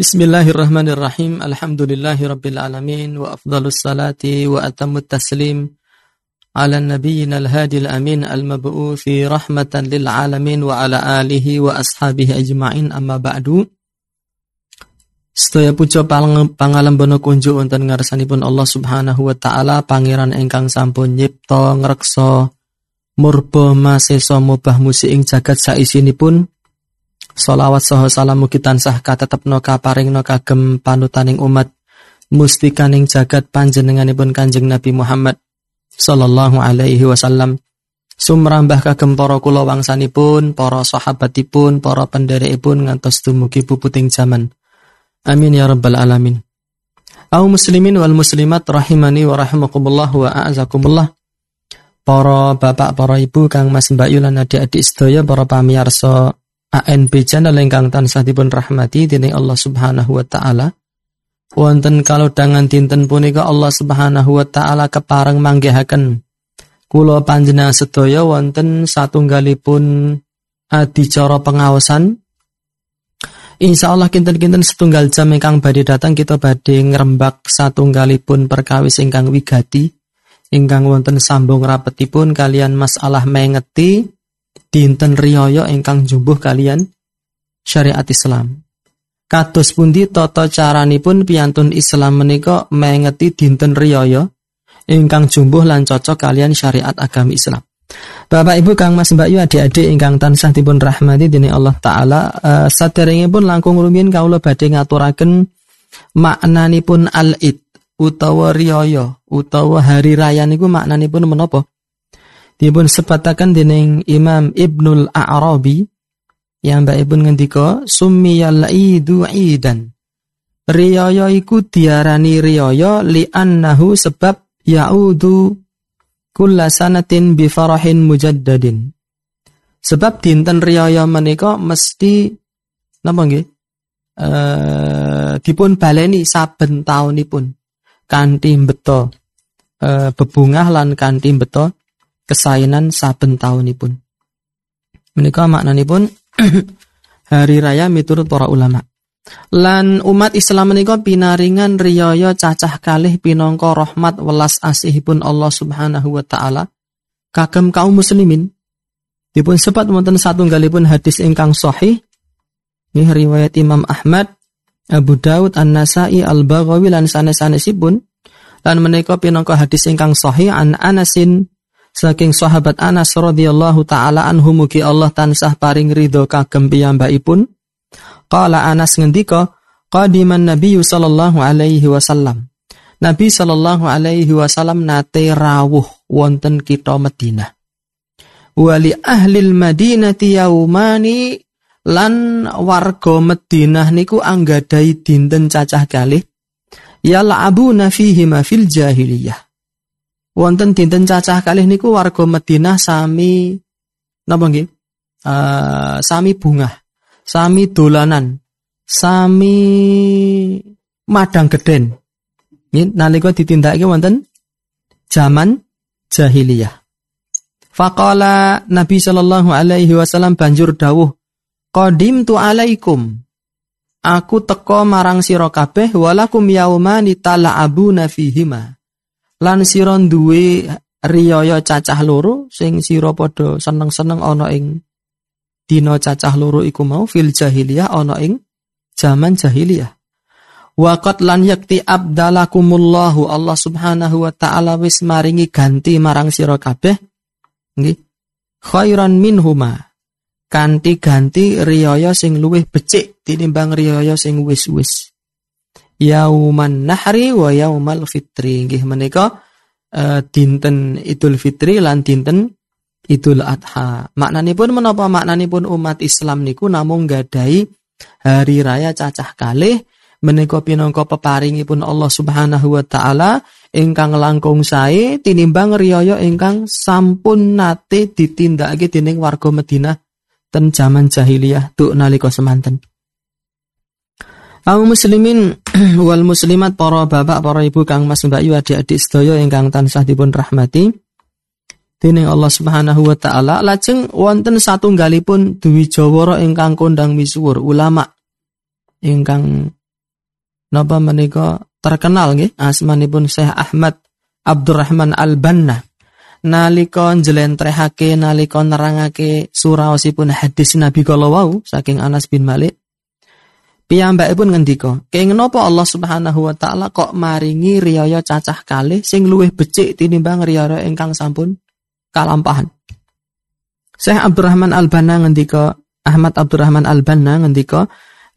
Bismillahirrahmanirrahim. Alhamdulillahi rabbil alamin wa afdalus salati wa atammut taslim ala nabiyyina al-hadi al-amin al-mab'uthi rahmatan lil alamin wa ala alihi wa ashabihi ajma'in amma ba'du. Sedaya puja pangalembono kunjuk wonten ngarsanipun Allah Subhanahu wa taala pangeran ingkang sampun nyipta ngreksa murba masesa mubah musik ing jagat saisinipun Salawat saha salam mugi tansah katetepno kaparingno kagem panutaning umat mustikaning jagat panjenenganipun Kanjeng Nabi Muhammad sallallahu alaihi wasallam. Sumrambah kagem para kula wangsanipun, para sahabatipun, para penderekipun ngantos dumugi puputing jaman. Amin ya rabbal alamin. Au muslimin wal muslimat rahimani wa rahimakumullah wa a'azakumullah. Para bapak, para ibu, kang mas mbak yulan adik-adik sedaya, para pamirsa ANB channel ingkang tansah dipun rahmati dening Allah Subhanahu wa taala. Wonten kalau dangan dinten punika Allah Subhanahu wa taala kepareng manggihaken. Kula panjenengan sedaya wonten satunggalipun adicara pengawasan. Insya Allah kinten-kinten setunggal jam ingkang badhe datang kita badhe ngrembak satunggalipun perkawis ingkang wigati. Ingkang wonten sambung rapetipun kalian masalah mengeti dinten riyaya ingkang jumbuh kalian syariat Islam. Kados pundi tata caranipun piyantun Islam menika mengeti dinten riyaya ingkang jumbuh lan cocok kalian syariat agami Islam. Bapak Ibu Kang Mas Mbak Yu adik-adik ingkang tansah dipun rahmati dening Allah taala uh, pun langkung rumiyin kawula badhe ngaturaken maknanipun al-id utawa riyaya utawa hari raya niku maknanipun menapa? Dipun sebatakan dening Imam Ibnul A'rabi yang Mbak Ibn ngendika summiyal idu idan. Riyaya iku diarani riyaya li'annahu sebab ya'udu kulla sanatin bi farahin mujaddadin. Sebab dinten riyaya menika mesti napa nggih? Eh dipun baleni saben taunipun kanthi beto eh, bebungah lan kanthi beto kesainan saben taunipun. Menika maknanipun hari raya miturut para ulama. Lan umat Islam menika pinaringan riyaya cacah kalih pinangka rahmat welas asihipun Allah Subhanahu wa taala kagem kaum muslimin. Dipun sepat wonten satunggalipun hadis ingkang sahih ini riwayat Imam Ahmad, Abu Daud, An-Nasai, Al-Baghawi lan sanes-sanesipun lan menika pinangka hadis ingkang sahih an Anasin saking sahabat Anas radhiyallahu taala anhu mugi Allah tansah paring ridho kagem piyambakipun. Qala Anas ngendika qadiman Nabi sallallahu alaihi wasallam. Nabi sallallahu alaihi wasallam nate rawuh wonten kita Madinah. Wali ahli madinati yaumani lan warga Madinah niku anggadai dinten cacah kalih. Yal'abuna fihi ma fil jahiliyah wonten dinten cacah kalih niku warga Madinah sami napa nggih? Uh, sami bunga, sami dolanan, sami madang geden. Nggih nalika ditindakake wonten zaman jahiliyah. Faqala Nabi sallallahu alaihi wasallam banjur dawuh, tu alaikum." Aku teko marang sira kabeh walakum yaumani tala'abuna fihima lan sira duwe riyaya cacah loro sing sira padha seneng-seneng ana ing dina cacah loro iku mau fil jahiliyah ana ing zaman jahiliyah. Waqat lan yakti abdalakumullahu Allah subhanahu wa ta'ala wis maringi ganti marang sira kabeh. Nggih. Khairan minhuma kanthi ganti riyaya sing luwih becik tinimbang riyaya sing wis-wis yauman nahri wa yaumal fitri nggih menika uh, dinten Idul Fitri lan dinten Idul Adha. Maknanipun menapa maknanipun umat Islam niku namung gadai hari raya cacah kalih menika pinangka peparingipun Allah Subhanahu wa taala ingkang langkung sae tinimbang riyaya ingkang sampun nate ditindakake dening warga Madinah ten jaman jahiliyah tuk nalika semanten. Kaum muslimin wal muslimat para bapak para ibu kang mas mbak yu adik-adik sedaya ingkang tansah dipun rahmati. Dening Allah Subhanahu wa taala lajeng wonten satunggalipun dwijawara ingkang kondang misuwur ulama. Ingkang napa menika terkenal nggih asmanipun Syekh Ahmad Abdurrahman Al-Banna nalika njlentrehake nalika nerangake suraosipun hadis Nabi kala wau saking Anas bin Malik piyambakipun ngendika kenging napa Allah Subhanahu wa taala kok maringi riyaya cacah kalih sing luwih becik tinimbang riyaya ingkang sampun kalampahan? Syekh Abdurrahman Al-Banna ngendika Ahmad Abdurrahman Al-Banna ngendika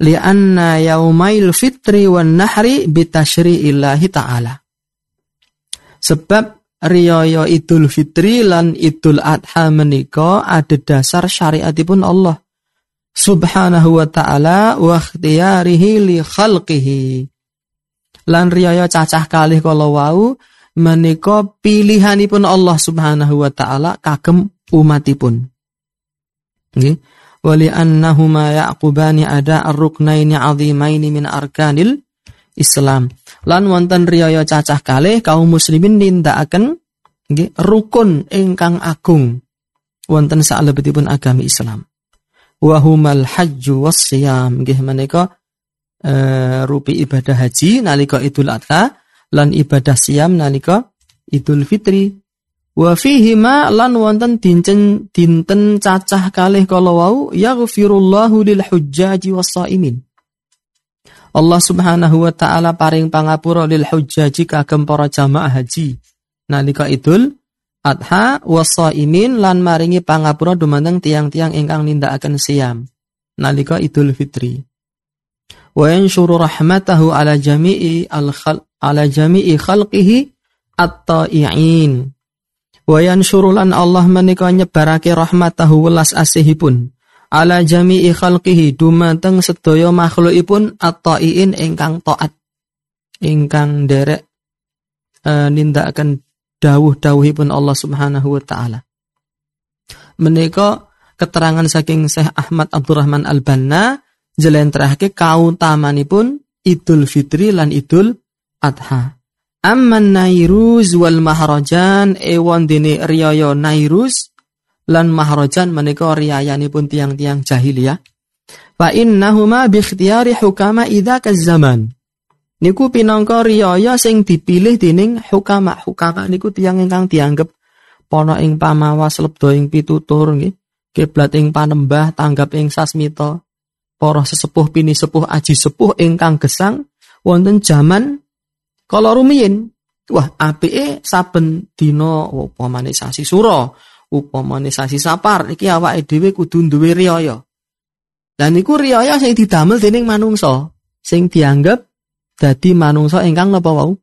li'anna yaumail fitri wan nahri illahi ta'ala. Sebab riyaya Idul Fitri lan Idul Adha menika ada dasar syariatipun Allah Subhanahu wa taala wa ikhtiyarihi li khalqihi. Lan riyaya cacah kalih kala wau menika pilihanipun Allah Subhanahu wa taala kagem umatipun. Nggih. Wali annahuma yaqubani ada ar-ruknaini 'azimaini min arkanil Islam. Lan wonten riyaya cacah kalih kaum muslimin nindakaken nggih rukun ingkang agung wonten salebetipun agami Islam. Wa humal hajju wassiyam nggih menika uh, rupi ibadah haji nalika Idul Adha lan ibadah siam nalika Idul Fitri. Wa fihi ma lan wonten dinten dinten cacah kalih kala wau yaghfirullahu lil hujjaji wassaimin. Allah Subhanahu wa taala paring pangapura lil hujjaji kagem para jamaah haji nalika Idul Adha wasaimin lan maringi pangapura dumateng tiang-tiang ingkang nindakaken siam nalika Idul Fitri. Wa yanshuru rahmatahu ala jami'i al ala jami'i khalqihi at-ta'i'in. Wa yanshuru lan Allah menika nyebarake rahmatahu welas asihipun ala jami'i khalqihi dumateng sedaya makhlukipun at-ta'iin ingkang taat ingkang derek e, nindakaken dawuh-dawuhipun Allah Subhanahu wa taala. Menika keterangan saking Syekh Ahmad Abdurrahman Al-Banna jelentrahake kautamanipun Idul Fitri lan Idul Adha. Amman Nairuz wal Maharajan ewon dene riyaya Nairuz lan mahrajan menika riyayanipun tiang-tiang jahiliyah fa innahuma bi ikhtiyari hukama idza zaman niku pinangka riyaya sing dipilih dening hukama hukama. Niku tiang ingkang dianggep pono ing pamawas lebda ing pitutur nggih. Kiblat ing panembah tanggap ing sasmita. Para sesepuh pini sepuh aji sepuh ingkang gesang. Wonten jaman kala rumiyin. Wah apike saben dina upamane sasi sura upamane sasi sapar. Iki awake dhewe kudu duwe riyaya. Lah niku riyaya sing didamel dening manungsa sing dianggap dadi manungsa ingkang napa wau?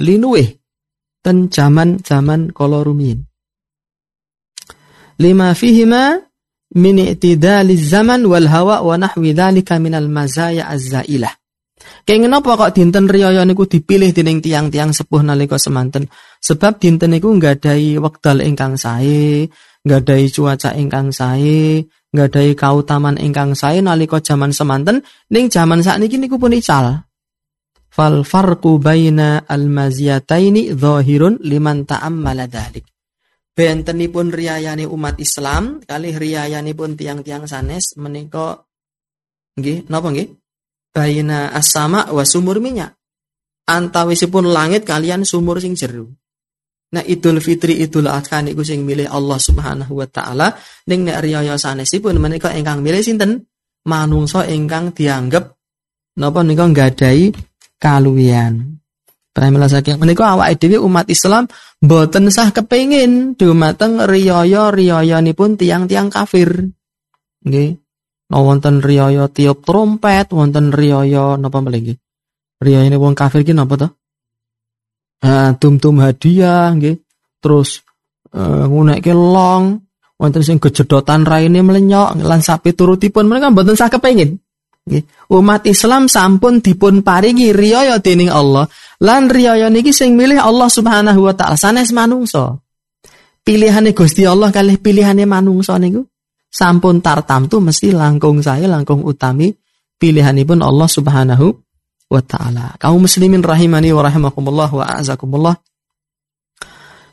Linuwih ten zaman-zaman kala rumiyin. Lima fihima min i'tidaliz zaman wal hawa wa nahwi dzalika minal mazaya az-zailah. Kenging napa kok dinten riyaya niku dipilih dening tiang-tiang sepuh nalika semanten? Sebab dinten niku nggadahi wekdal ingkang sae, nggadahi cuaca ingkang sae, nggadahi kautaman ingkang sae nalika jaman semanten, ning jaman sakniki niku pun ical. Fal farqu baina al maziyataini dhahirun liman ta'ammala dzalik. Bentenipun riyayane umat Islam kalih riyayanipun tiang-tiang sanes menika nggih napa nggih? baina as-sama wa sumur minyak. Antawisipun langit kalian sumur sing jeru. Nah Idul Fitri Idul Adha niku sing milih Allah Subhanahu wa taala ning nek riyaya sanesipun menika ingkang milih sinten? Manungsa ingkang dianggap napa nika nggadahi kaluwihan. Pramila saking menika awake dhewe umat Islam boten sah kepengin dumateng riyaya-riyayanipun tiang-tiang kafir. Nggih. No wonten riyaya tiup trompet, wonten riyaya napa melinggi. ini wong kafir ki napa to? Ah, tum-tum hadiah nggih. Terus uh, ngunekke long, wonten sing gejedotan raine melenyok lan sapi turutipun mereka mboten sak kepengin. Nggih. Umat Islam sampun dipun paringi riyaya dening Allah. Lan riyaya niki sing milih Allah Subhanahu wa taala sanes manungsa. Pilihane Gusti Allah kalih pilihane manungsa niku sampun tartamtu mesti langkung saya langkung utami pilihanipun Allah Subhanahu wa taala. Kaum muslimin rahimani wa rahimakumullah wa a'azakumullah.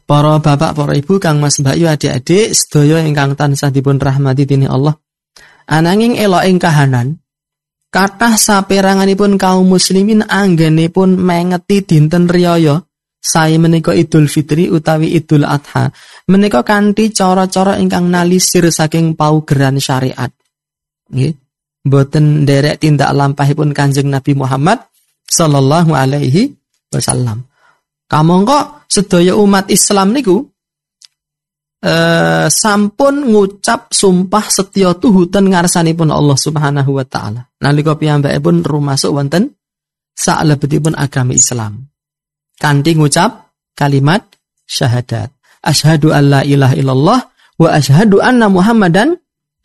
Para bapak, para ibu, kang mas mbak yu adik-adik, sedaya ingkang tansah dipun rahmati dini Allah. Ananging elo ing kahanan, kathah saperanganipun kaum muslimin anggenipun mengeti dinten riyaya sae menika Idul Fitri utawi Idul Adha menika kanthi cara-cara ingkang nalisir saking paugeran syariat nggih boten derek tindak lampahipun Kanjeng Nabi Muhammad sallallahu alaihi wasallam kamangka sedaya umat Islam niku eh, sampun ngucap sumpah setya tuhutan ngarsanipun Allah Subhanahu wa taala. Nalika piyambakipun rumasuk wonten saklebetipun agama Islam. Kanthi ngucap kalimat syahadat. Asyhadu an la ilaha illallah wa asyhadu anna Muhammadan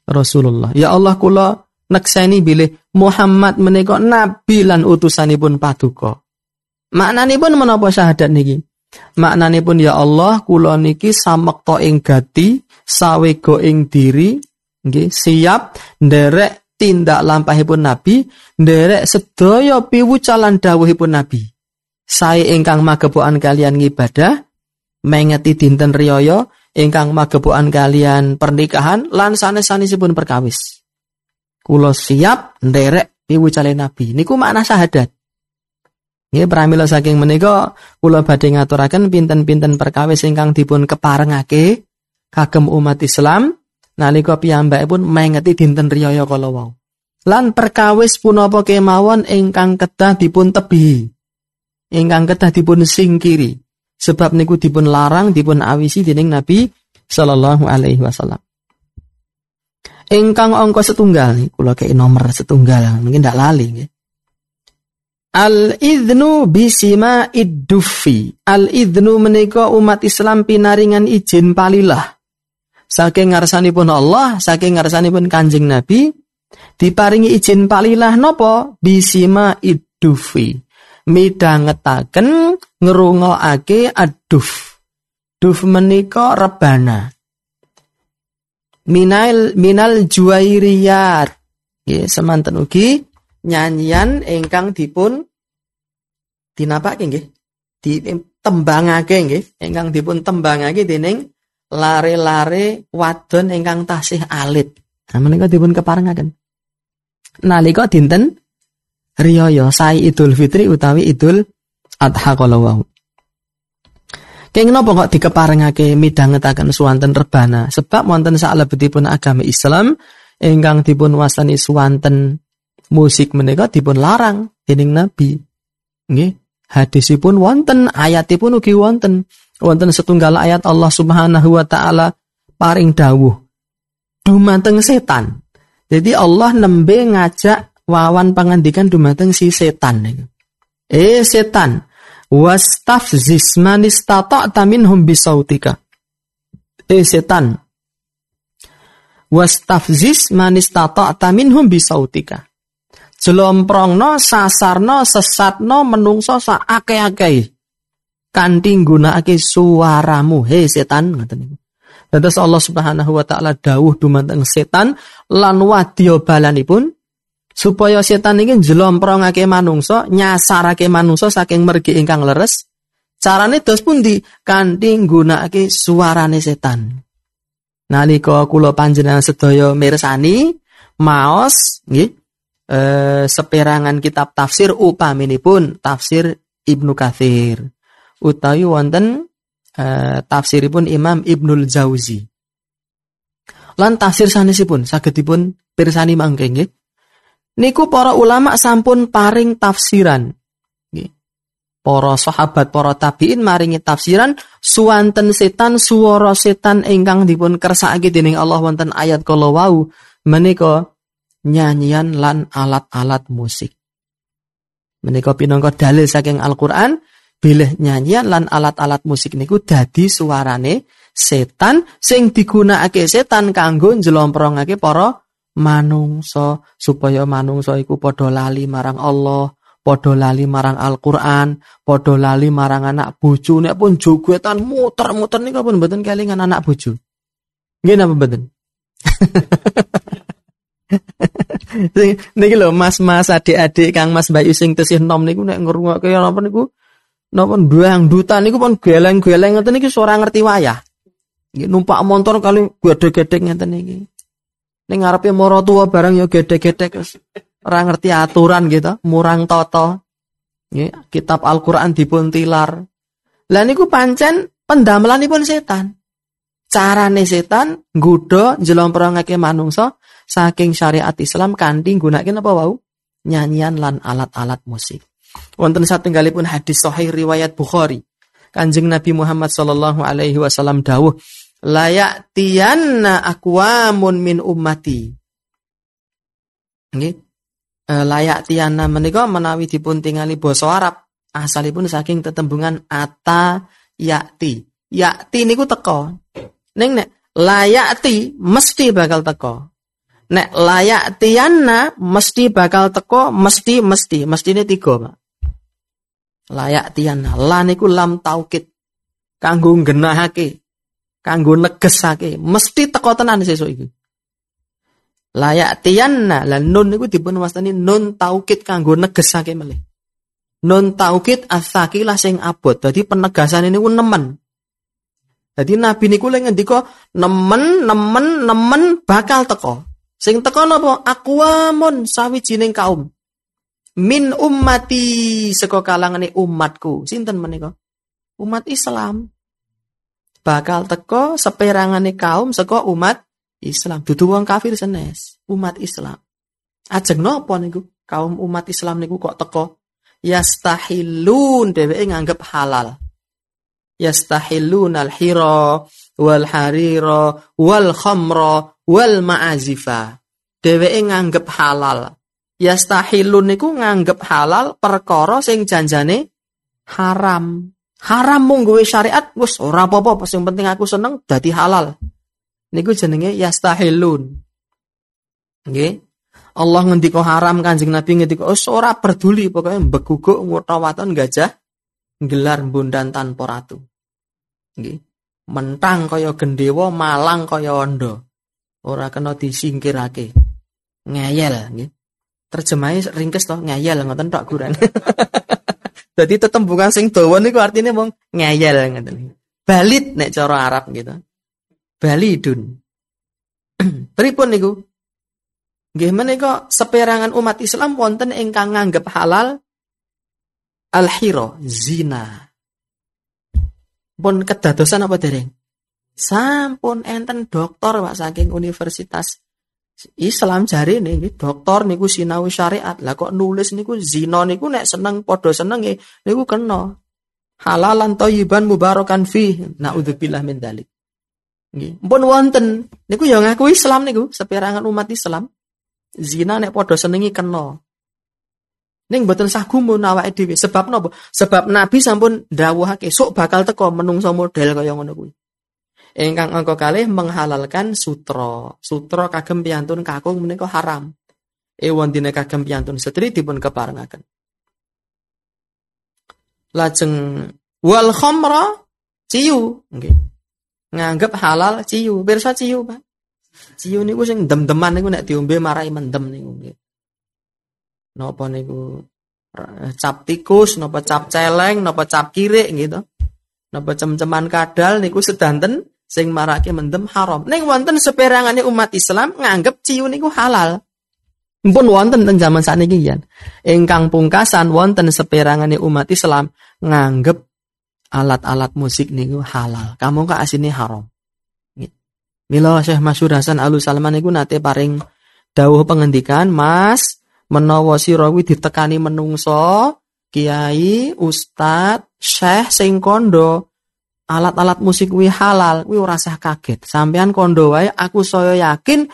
Rasulullah. Ya Allah kula nekseni bilih Muhammad menika nabi lan utusanipun paduka. Maknanipun menapa syahadat niki? pun ya Allah kula niki samekta ing gati, sawega ing diri, nggih, siap nderek tindak lampahipun Nabi, nderek sedaya piwucalan dawuhipun Nabi. Saya ingkang magepokan kalian ngibadah, mengeti dinten riyaya, ingkang magepokan kalian pernikahan lan sanes-sanesipun perkawis. Kula siap nderek piwucale Nabi. Niku makna syahadat. Nggih pramila saking menika kula badhe ngaturaken pinten-pinten perkawis ingkang dipun keparengake kagem umat Islam nalika piyambakipun mengeti dinten riyaya kala wau. Lan perkawis punapa kemawon ingkang kedah dipun tebihi. Ingkang kedah dipun singkiri. Sebab niku dipun larang dipun awisi dening Nabi sallallahu alaihi wasallam. Ingkang angka setunggal kula kei nomor setunggal, mungkin ndak lali nggih. Al-idnu bisima iddufi. Al-idnu menika umat Islam pinaringan izin palilah. Saking ngarsanipun Allah, saking ngarsanipun Kanjeng Nabi, diparingi izin palilah nopo bisima iddufi. Midhangetaken ngrungokake aduf. Duf menika rebana. Minal minal juwairiyat. Ya, semanten ugi nyanyian ingkang dipun dinapake nggih ditembangake nggih ingkang dipun tembangake dening lare-lare wadon ingkang tasih alit. Nah menika dipun keparengaken. Nalika dinten riyaya sae Idul Fitri utawi Idul Adha kala wau. Keng napa kok dikeparengake midhangetaken suwanten rebana? Sebab wonten saklebetipun agama Islam ingkang dipun wastani suwanten musik menika dipun larang dening Nabi. Nggih, hadisipun wonten, ayatipun ugi wonten. Wonten setunggal ayat Allah Subhanahu wa taala paring dawuh dumateng setan. Jadi Allah nembe ngajak wawan pangandikan dumateng si setan Eh setan, wastafzis man istata'ta minhum bisautika. Eh setan, wastafzis man istata'ta minhum bisautika. Jelomprongno sasarno sesatno menungso sa ake-ake kanthi nggunakake suaramu he setan ngoten Allah Subhanahu wa taala dawuh dumateng setan lan wadya balanipun supaya setan iki njlomprongake manungsa nyasarake manungsa saking mergi ingkang leres carane dos pundi kanthi nggunakake suarane setan nalika kula panjenengan sedaya mirsani maos nggih eh, seperangan kitab tafsir upaminipun tafsir Ibnu Katsir utawi wonten eh, tafsiripun Imam Ibnul Jauzi. Lan tafsir sanesipun saged dipun pirsani mangke nggih. Niku para ulama sampun paring tafsiran. Para sahabat, para tabiin maringi tafsiran suwanten setan suara setan ingkang dipun kersakake dening Allah wonten ayat kala wau menika nyanyian lan alat-alat musik. Menika pinangka dalil saking Al-Qur'an bilih nyanyian lan alat-alat musik niku dadi suarane setan sing digunakake setan kanggo njlomprongake para manungsa supaya manungsa iku padha lali marang Allah, padha lali marang Al-Qur'an, padha lali marang anak bojo nek pun jogetan muter-muter niku pun mboten kelingan anak bojo. Nggih napa mboten? niki lho mas-mas adik-adik Kang Mas Bayu sing tesih nom niku nek ngrungokke napa niku napa ndang dutan niku pun geleng-geleng ngeten niki ora ngerti wayah. Nggih numpak motor kali gedhe-gedhe ngeten niki. Ning ngarepe mara tuwa barang ya gedhe-gedhe Ora ngerti aturan gitu, murang toto. Nggih, kitab Al-Qur'an dipun tilar. Lah niku pancen pendamelanipun setan. Carane setan nggodha njlomprongake manungsa saking syariat Islam kanthi nggunakake apa wau? Nyanyian lan alat-alat musik. Wonten satunggalipun hadis sahih riwayat Bukhari. Kanjeng Nabi Muhammad sallallahu alaihi wasallam dawuh, "Layak tianna akwamun min ummati." Nggih. E, layak tiana menika menawi dipun tingali basa Arab, asalipun saking tetembungan ata yakti. Yakti niku teko. Ning nek layakti mesti bakal teko. Nek layak tiana mesti bakal teko, mesti mesti, mesti ini tiga, Pak layak tiana lan iku lam taukid kanggo nggenahake kanggo negesake mesti teko tenan sesuk iki. Layak tiana lan nun niku dipun wastani nun taukid kanggo negesake melih nun taukid asakilah sing abot dadi penegasan ini nemen. Jadi nabi niku lek ngendika nemen nemen nemen bakal teko. Sing teko napa? Akwamun sawijining kaum. Min ummati saka kalangane umatku. Sinten menika? Umat Islam bakal teko seperangane kaum saka umat Islam. Dudu wong kafir senes umat Islam. Ajeng napa niku? Kaum umat Islam niku kok teko yastahilun dheweke nganggep halal. Yastahilun al-hira wal harira wal khamra wal ma'azifa. Dheweke nganggep halal. Yastahilun niku nganggep halal perkara sing janjane haram. Haram mung gue syariat wis ora apa-apa, sing penting aku seneng dadi halal. Niku jenenge yastahilun. Nggih. Allah ngendika haram Kanjeng Nabi ngendika wis ora peduli pokoknya beguguk ngutawaton gajah gelar bundan tanpa ratu. Nggih. Mentang kaya gendewa, malang kaya ondo. Ora kena disingkirake. Ngeyel nggih. Terjemahnya ringkes toh ngayal ngoten tok Quran. Jadi tetembungan sing dawa niku artinya mong ngayal ngoten. Balit nek cara Arab gitu. Balidun. Pripun niku? Nggih menika seperangan umat Islam wonten ingkang nganggep halal al-hira, zina. Pun kedadosan apa dereng? Sampun enten dokter Pak saking Universitas Islam jari nih dokter niku sinau syariat. Lah kok nulis niku zina niku nek seneng podo seneng niku kena. Halalan thayyiban mubarakan fi naudzubillah min dalik nggih. Mpun wonten niku ya ngaku Islam niku seperangan umat Islam. Zina nek podo senengi kena. Ning mboten sah gumun awake dhewe. Sebab napa? Sebab nabi sampun dawuhake sok bakal teko menungso model kaya ngono kuwi Ingkang angka kalih menghalalkan sutra. Sutra kagem piantun kakung menika haram. Ewan dina kagem piantun setri dipun keparengaken. Lajeng wal khamra ciu nggih. Nganggep halal ciu. Pirsa ciu, Pak. Ciu niku sing dem-deman niku nek diombe marai mendem niku nggih. Napa niku cap tikus, napa cap celeng, napa cap kirik gitu. Napa cem-ceman kadal niku sedanten sing marake mendem haram. Ning wonten seperangane umat Islam nganggep ciu niku halal. Mpun wonten teng zaman sakniki yen. Ingkang pungkasan wonten seperangane umat Islam nganggep alat-alat musik niku halal. Kamu kok asine haram. Mila Syekh Masyur Hasan Alu Salman niku nate paring dawuh pengendikan, Mas, menawa sira ditekani menungso, kiai, ustad, syekh sing kondo alat-alat musik kuwi halal, kuwi ora usah kaget. Sampean kondo wae aku saya yakin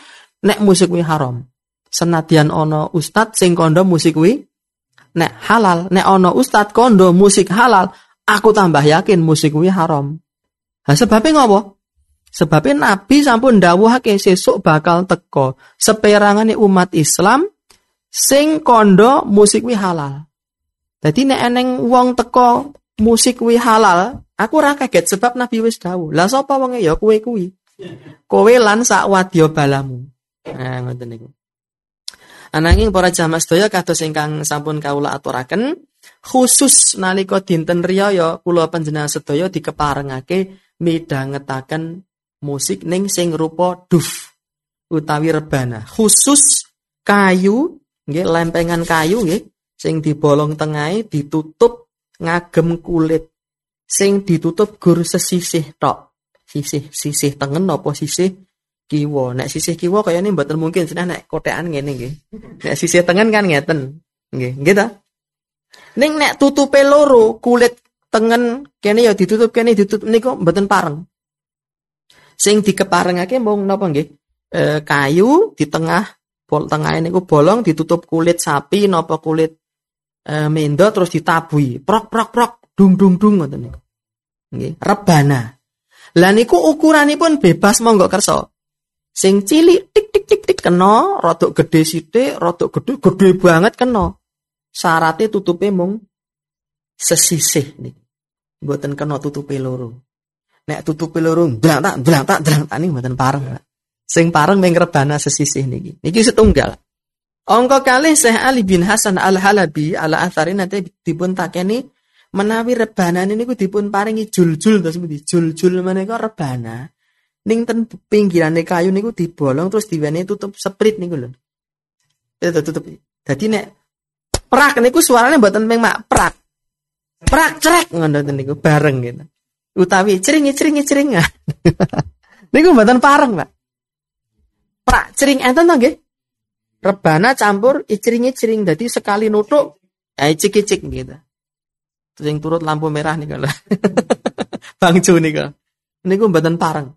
nek musik kuwi haram. Senadyan ana ustad sing kondo musik kuwi nek halal, nek ana ustad kondo musik halal, aku tambah yakin musik kuwi haram. Lah sebabnya ngopo? Sebabnya Nabi sampun dawuhake sesuk bakal teko seperangane umat Islam sing kondo musik kuwi halal. Jadi nek eneng wong teko musik kuwi halal, aku ora kaget sebab Nabi wis dawuh. Lah sapa wonge ya kowe kuwi. Kowe lan sak wadya balamu. Nah, ngoten niku. Ananging para jamaah sedaya kados ingkang sampun kawula aturaken, khusus nalika dinten riyaya kula panjenengan sedaya dikeparengake midhangetaken musik ning sing rupa duf utawi rebana. Khusus kayu nggih lempengan kayu nggih sing dibolong tengahe ditutup ngagem kulit sing ditutup gur sesisih tok. Sisih sisih tengen apa sisih kiwa? Nek sisih kiwa kayane mboten mungkin senah nek kotekan ngene nggih. Nek sisih tengen kan ngeten nggih. Nggih ta? Ning nek tutupe loro kulit tengen kene ya ditutup kene ditutup niku mboten pareng. Sing dikeparengake mung napa nggih? E, kayu di tengah bol tengah ini ku bolong ditutup kulit sapi napa kulit e, mendo terus ditabui. Prok prok prok dung dung dung ngoten niku. Nggih rebana. Lah niku ukuranipun bebas monggo kersa. Sing cilik tik tik tik tik kena rodok gede sithik rodok gede gede banget kena. Syaratnya tutupe mung sesisih nih mboten kena tutupe loro. Nek tutupe loro ndlang tak ndlang tak ndlang tak niku mboten pareng Sing pareng ming rebana sesisih niki. Niki setunggal. Angka kalih Syekh Ali bin Hasan Al-Halabi ala athari nanti dipun takeni menawi rebana niku dipun paringi jul-jul terus jul-jul menika rebana. Ning ten pinggirane kayu niku dibolong terus diwene tutup seprit niku lho. Itu tutup. Dadi nek prak niku suaranya mboten ming mak prak. Prak cerek ngono niku bareng gitu. Utawi cering cering cering. niku mboten pareng, Pak. Prak cering enten to nggih? Rebana campur icring-icring dadi sekali nutuk ya icik-icik gitu. Sing turut lampu merah nih kalau. Bang Ju nih kalau. Niku mboten pareng.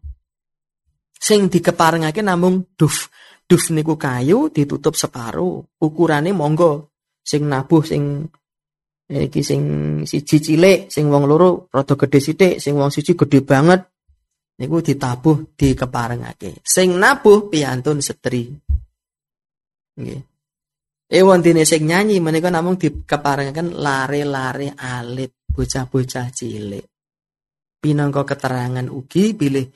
Sing dikeparengake namung duf. Duf niku kayu ditutup separuh. Ukurane monggo. Sing nabuh sing iki sing siji cilik, sing wong loro rada gedhe sithik, sing wong siji gedhe banget niku ditabuh dikeparengake. Sing nabuh piantun setri. Nggih. E wontene sing nyanyi menika namung dikeparengaken lare-lare alit bocah-bocah cilik. Pinangka keterangan ugi pilih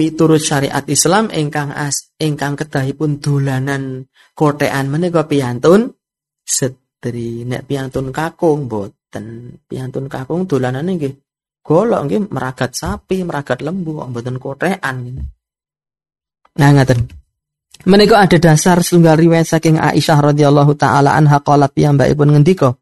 miturut syariat Islam ingkang as ingkang kedahipun dolanan kotean menika piantun setri. Nek piantun kakung boten. Piantun kakung dolanane nggih golok nggih meragat sapi, meragat lembu mboten kotekan gitu. Nah ngaten. Menika ada dasar setunggal riwayat saking Aisyah radhiyallahu taala anha qalat piyambakipun ngendika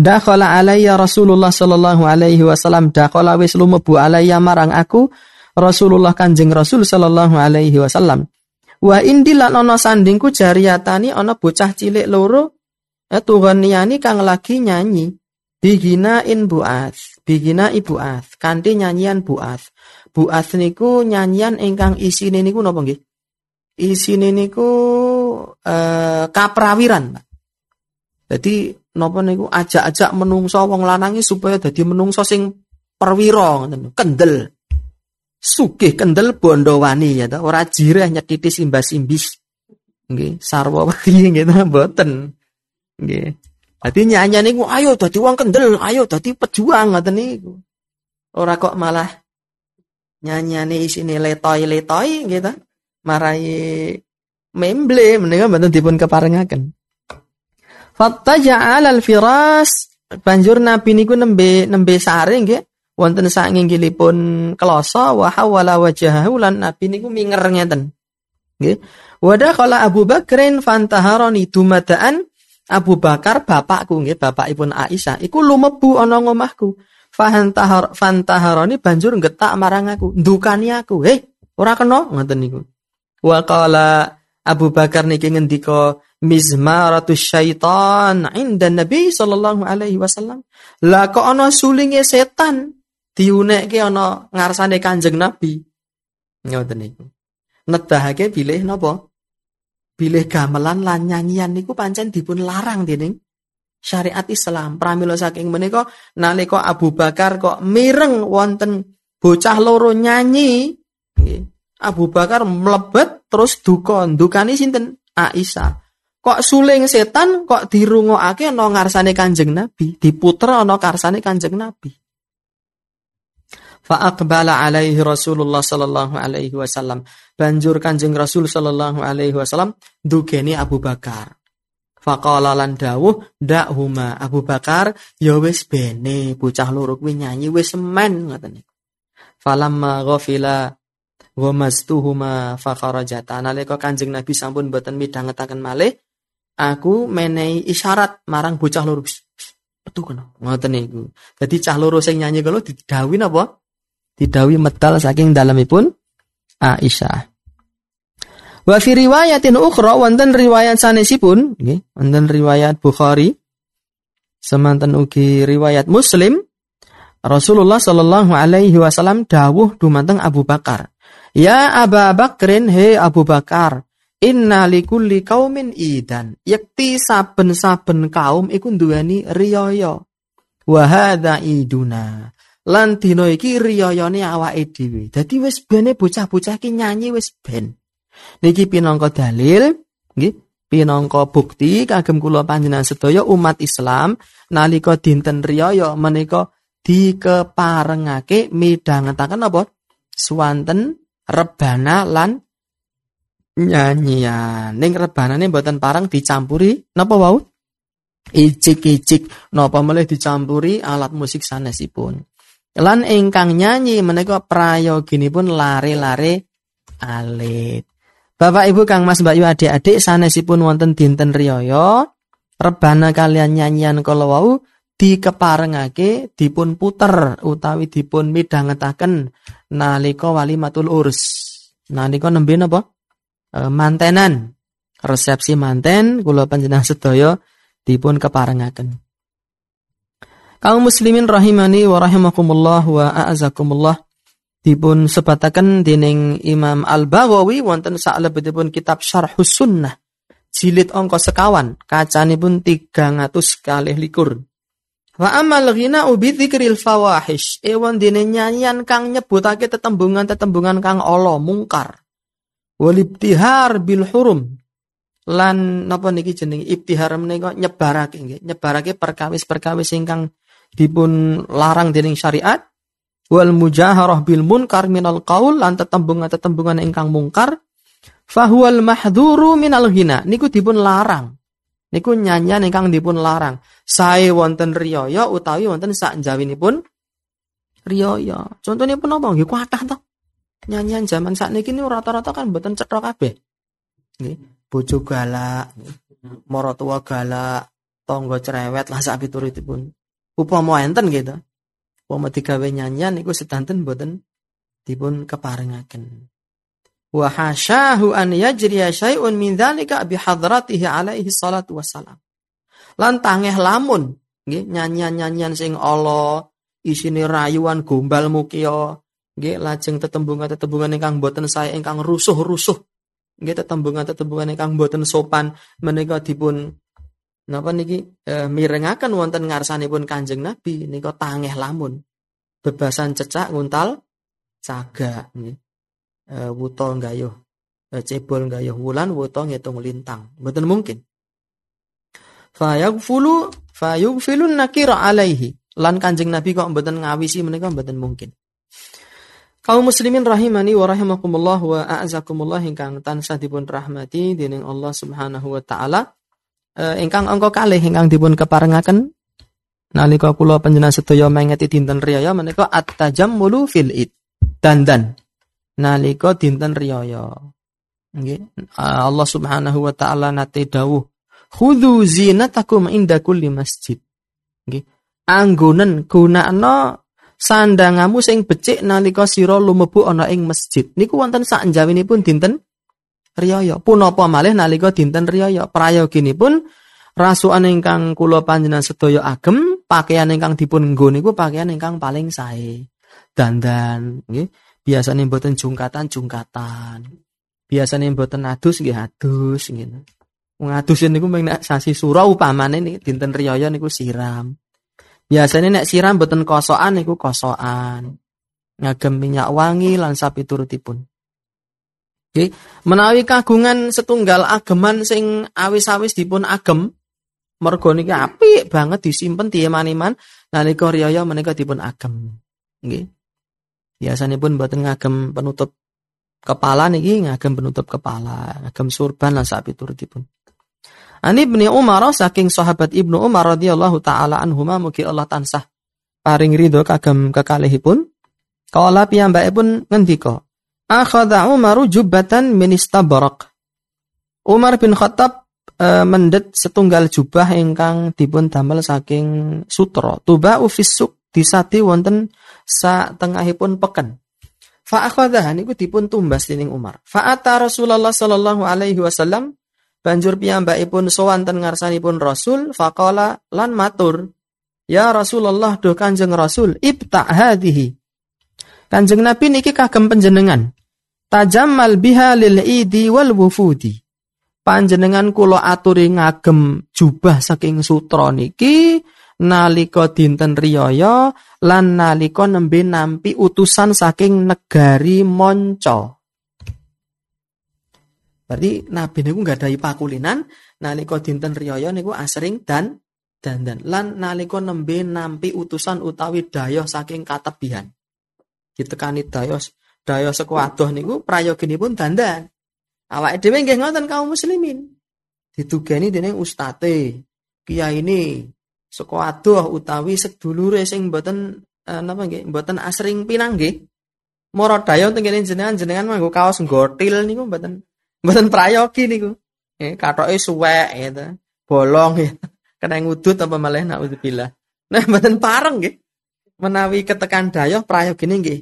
Dakhala alayya Rasulullah sallallahu alaihi wasallam dakhala wis lumebu alayya marang aku Rasulullah Kanjeng Rasul sallallahu alaihi wasallam. Wa indi lan ana sandingku jariyatani ana bocah cilik loro etughaniani kang lagi nyanyi. Biginain bu'ath. Bigina ibu ath. Kanti nyanyian bu'ath. Bu'ath niku nyanyian ingkang isine niku napa nggih? Isine niku eh, kaprawiran, Pak. Jadi napa niku ajak-ajak menungso wong lanangi supaya dadi menungso sing perwira ngoten kendel. Sugih kendel bondo wani ya ta, ora jireh nyetiti simbas-simbis. Nggih, sarwa wedi nggih mboten. Nggih. Dadi nyanyian niku ayo dadi wong kendel, ayo dadi pejuang ngoten niku. Ora kok malah nyanyiane isine letoy-letoy gitu. Marai memble menika mboten dipun keparengaken. Fattaja'al al-firas banjur nabi niku nembe nembe sare nggih wonten sak nginggilipun kloso wa hawala wajahahu lan nabi niku minger ngeten. Nggih. Wada kala Abu Bakrin fantaharani dumadaan Abu Bakar bapakku nggih bapakipun Aisyah iku lumebu ana ngomahku fantahar fantaharani banjur getak marang aku ndukani aku heh ora kena ngoten niku wa qala Abu Bakar niki ngendika mizmaratus syaitan inda Nabi sallallahu alaihi wasallam. Lah kok ana sulinge setan? Diunekke ana ngarsane Kanjeng Nabi. Ngoten niku. Nedahake bilih napa? Bilih gamelan lan nyanyian niku pancen dipun larang dening syariat Islam. Pramila saking menika nalika Abu Bakar kok mireng wonten bocah loro nyanyi, Abu Bakar mlebet terus duka, dukani sinten? Aisyah. Kok suling setan kok dirungokake ana ngarsane Kanjeng Nabi, diputer ana ngarsane Kanjeng Nabi. Fa'aqbala alaihi Rasulullah sallallahu alaihi wasallam. Banjur Kanjeng Rasul sallallahu alaihi wasallam dugeni Abu Bakar. Faqala lan dawuh dakhuma Abu Bakar ya wis bene bocah loro kuwi nyanyi wis semen ngoten. Falamma ghafila wa mastuhuma fakharajata nalika Kanjeng Nabi sampun boten midhangetaken malih aku menehi isyarat marang bocah loro. Metu kono. Ngoten niku. Dadi cah loro sing nyanyi kalau didhawuhi napa? Didhawuhi medal saking dalamipun Aisyah. Wa fi riwayatin ukhra wonten riwayat sanesipun nggih, wonten riwayat Bukhari semanten ugi riwayat Muslim Rasulullah sallallahu alaihi wasallam dawuh dumateng Abu Bakar. Ya Abu Bakrin he Abu Bakar, Inna likulli kaumin idan. Yakti saben-saben kaum iku riyaya. Wa hadza iduna. Lan dina iki riyayane awake dhewe. Dadi wis bene bocah-bocah iki nyanyi wis ben. Niki pinangka dalil, nggih, pinangka bukti kagem kula panjenengan sedaya umat Islam nalika dinten riyaya menika dikeparengake midhangetaken apa? Swanten rebana lan nyanyian. Ning rebanane mboten parang dicampuri napa wau? Icik-icik napa melih dicampuri alat musik sanesipun. Lan ingkang nyanyi menika prayoginipun lare-lare alit. Bapak Ibu Kang Mas Mbak Yu adik-adik sanesipun wonten dinten riyaya rebana kalian nyanyian kala wau dikeparengake dipun puter utawi dipun midhangetaken nalika walimatul urs. Nalika nembe napa? e, mantenan. Resepsi manten kula panjenengan sedaya dipun keparengaken. Kaum muslimin rahimani wa rahimakumullah wa a'azakumullah. Dipun sebataken dening Imam Al-Baghawi wonten salebetipun kitab Syarhus Sunnah. Jilid angka sekawan kacanipun 300 kalih likur Wa amal ghina ubi dzikril fawahish. Ewan dene nyanyian kang nyebutake tetembungan-tetembungan kang ala mungkar. Walibtihar bil hurum. Lan napa niki jeneng ibtihar menika nyebarake nggih nyebarake perkawis-perkawis ingkang dipun larang dening syariat. Wal mujaharah bil munkar minal qaul lan tetembungan-tetembungan ingkang mungkar. Fahuwal mahdhuru minal ghina. Niku dipun larang niku nyanyian ingkang dipun larang sae wonten riyaya utawi wonten sak njawinipun riyaya contonipun napa nggih kuatah to nyanyian zaman saat ini rata-rata kan buatan cetok kabeh. Nggih, bojo galak, morotua galak, tonggo cerewet lah sak piturutipun. Upama enten gitu. Upama digawe nyanyian niku sedanten boten dipun keparengaken. Wa hasyahu an yajriya syai'un min dzalika alaihi salatu wassalam. Lan tangeh lamun nggih nyanyian-nyanyian sing Allah isine rayuan gombal mukia nggih lajeng tetembungan-tetembungan ingkang boten saya ingkang rusuh-rusuh nggih tetembungan-tetembungan ingkang boten sopan menika dipun napa niki e, mirengaken wonten ngarsanipun Kanjeng Nabi nika tangeh lamun bebasan cecak nguntal caga nggih wuto gayuh e, cebol gayuh wulan wuto ngitung lintang. Mboten mungkin. Fayagfulu fayugfilun nakira alaihi. Lan Kanjeng Nabi kok mboten ngawisi menika mboten mungkin. Kaum muslimin rahimani wa rahimakumullah wa a'azakumullah ingkang tansah dipun rahmati dening Allah Subhanahu wa taala. E, ingkang angka kalih ingkang dipun keparengaken. Nalika kula panjenengan sedaya mengeti dinten riyaya menika at-tajammulu fil id. Dandan nalika dinten riyaya. Nggih. Allah Subhanahu wa taala nate dawuh, "Khudzu zinatakum inda kulli masjid." Nggih. Anggonen gunakno sandangamu sing becik nalika sira lumebu ana ing masjid. Niku wonten sak njawinipun dinten riyaya. Punapa malih nalika dinten riyaya. Prayoginipun rasukan ingkang kula panjenengan sedaya agem, pakaian ingkang dipun nggo niku pakaian ingkang paling sae. Dandan nggih. Biasane mboten jungkatan-jungkatan. Biasane mboten adus nggih adus. Wong adus niku mung sasi sura upamane dinten riyaya niku siram. Biasanya nek siram boten kosokan niku kosokan. Ngagem minyak wangi lan sapi turutipun. Oke, menawi kagungan setunggal ageman sing awis-awis dipun agem, mergo niki apik banget disimpen dieman-iman nalika riyaya menika dipun agem. Nggih. Biasanipun boten ngagem penutup kepala niki ngagem penutup kepala, ngagem surban lan sapi turutipun. Ani Ibnu Umar saking sahabat Ibnu Umar radhiyallahu taala anhuma mugi Allah tansah paring ridho kagem kekalihipun. Kala piyambakipun ngendika, "Akhadha Umar jubbatan min istabrak." Umar bin Khattab e, mendet setunggal jubah ingkang dipun damel saking sutra. Tuba ufisuk disati wonten sa tengahipun peken. Fa akhadha niku dipun tumbas dening Umar. Fa ata Rasulullah sallallahu alaihi wasallam banjur piyambakipun sowan ten ngarsanipun Rasul faqala lan matur Ya Rasulullah do Kanjeng Rasul ibta hadhihi Kanjeng Nabi niki kagem panjenengan tajammal biha lil idi wal wufudi panjenengan kula aturi ngagem jubah saking sutra niki nalika dinten riyaya lan nalika nembe nampi utusan saking negari monco. Berarti Nabi niku nggadahi pakulinan nalika dinten riyaya niku asring dan dandan lan nalika nembe nampi utusan utawi dayoh saking katebihan. Ditekani dayoh dayoh sekuadoh niku prayoginipun dandan. Awake dhewe nggih ngoten kaum muslimin. Ditugani dening ustate, kiai ini sekuadoh utawi sedulure sing mboten uh, napa nggih mboten asring pinang nggih. Mara dayoh tengene jenengan jenengan nganggo kaos nggotil niku mboten Mboten prayogi niku. Eh kathoke suwek gitu. Bolong ya. Kena ngudut apa malah naudzubillah. Nah mboten pareng nggih. Menawi ketekan dayoh prayogine nggih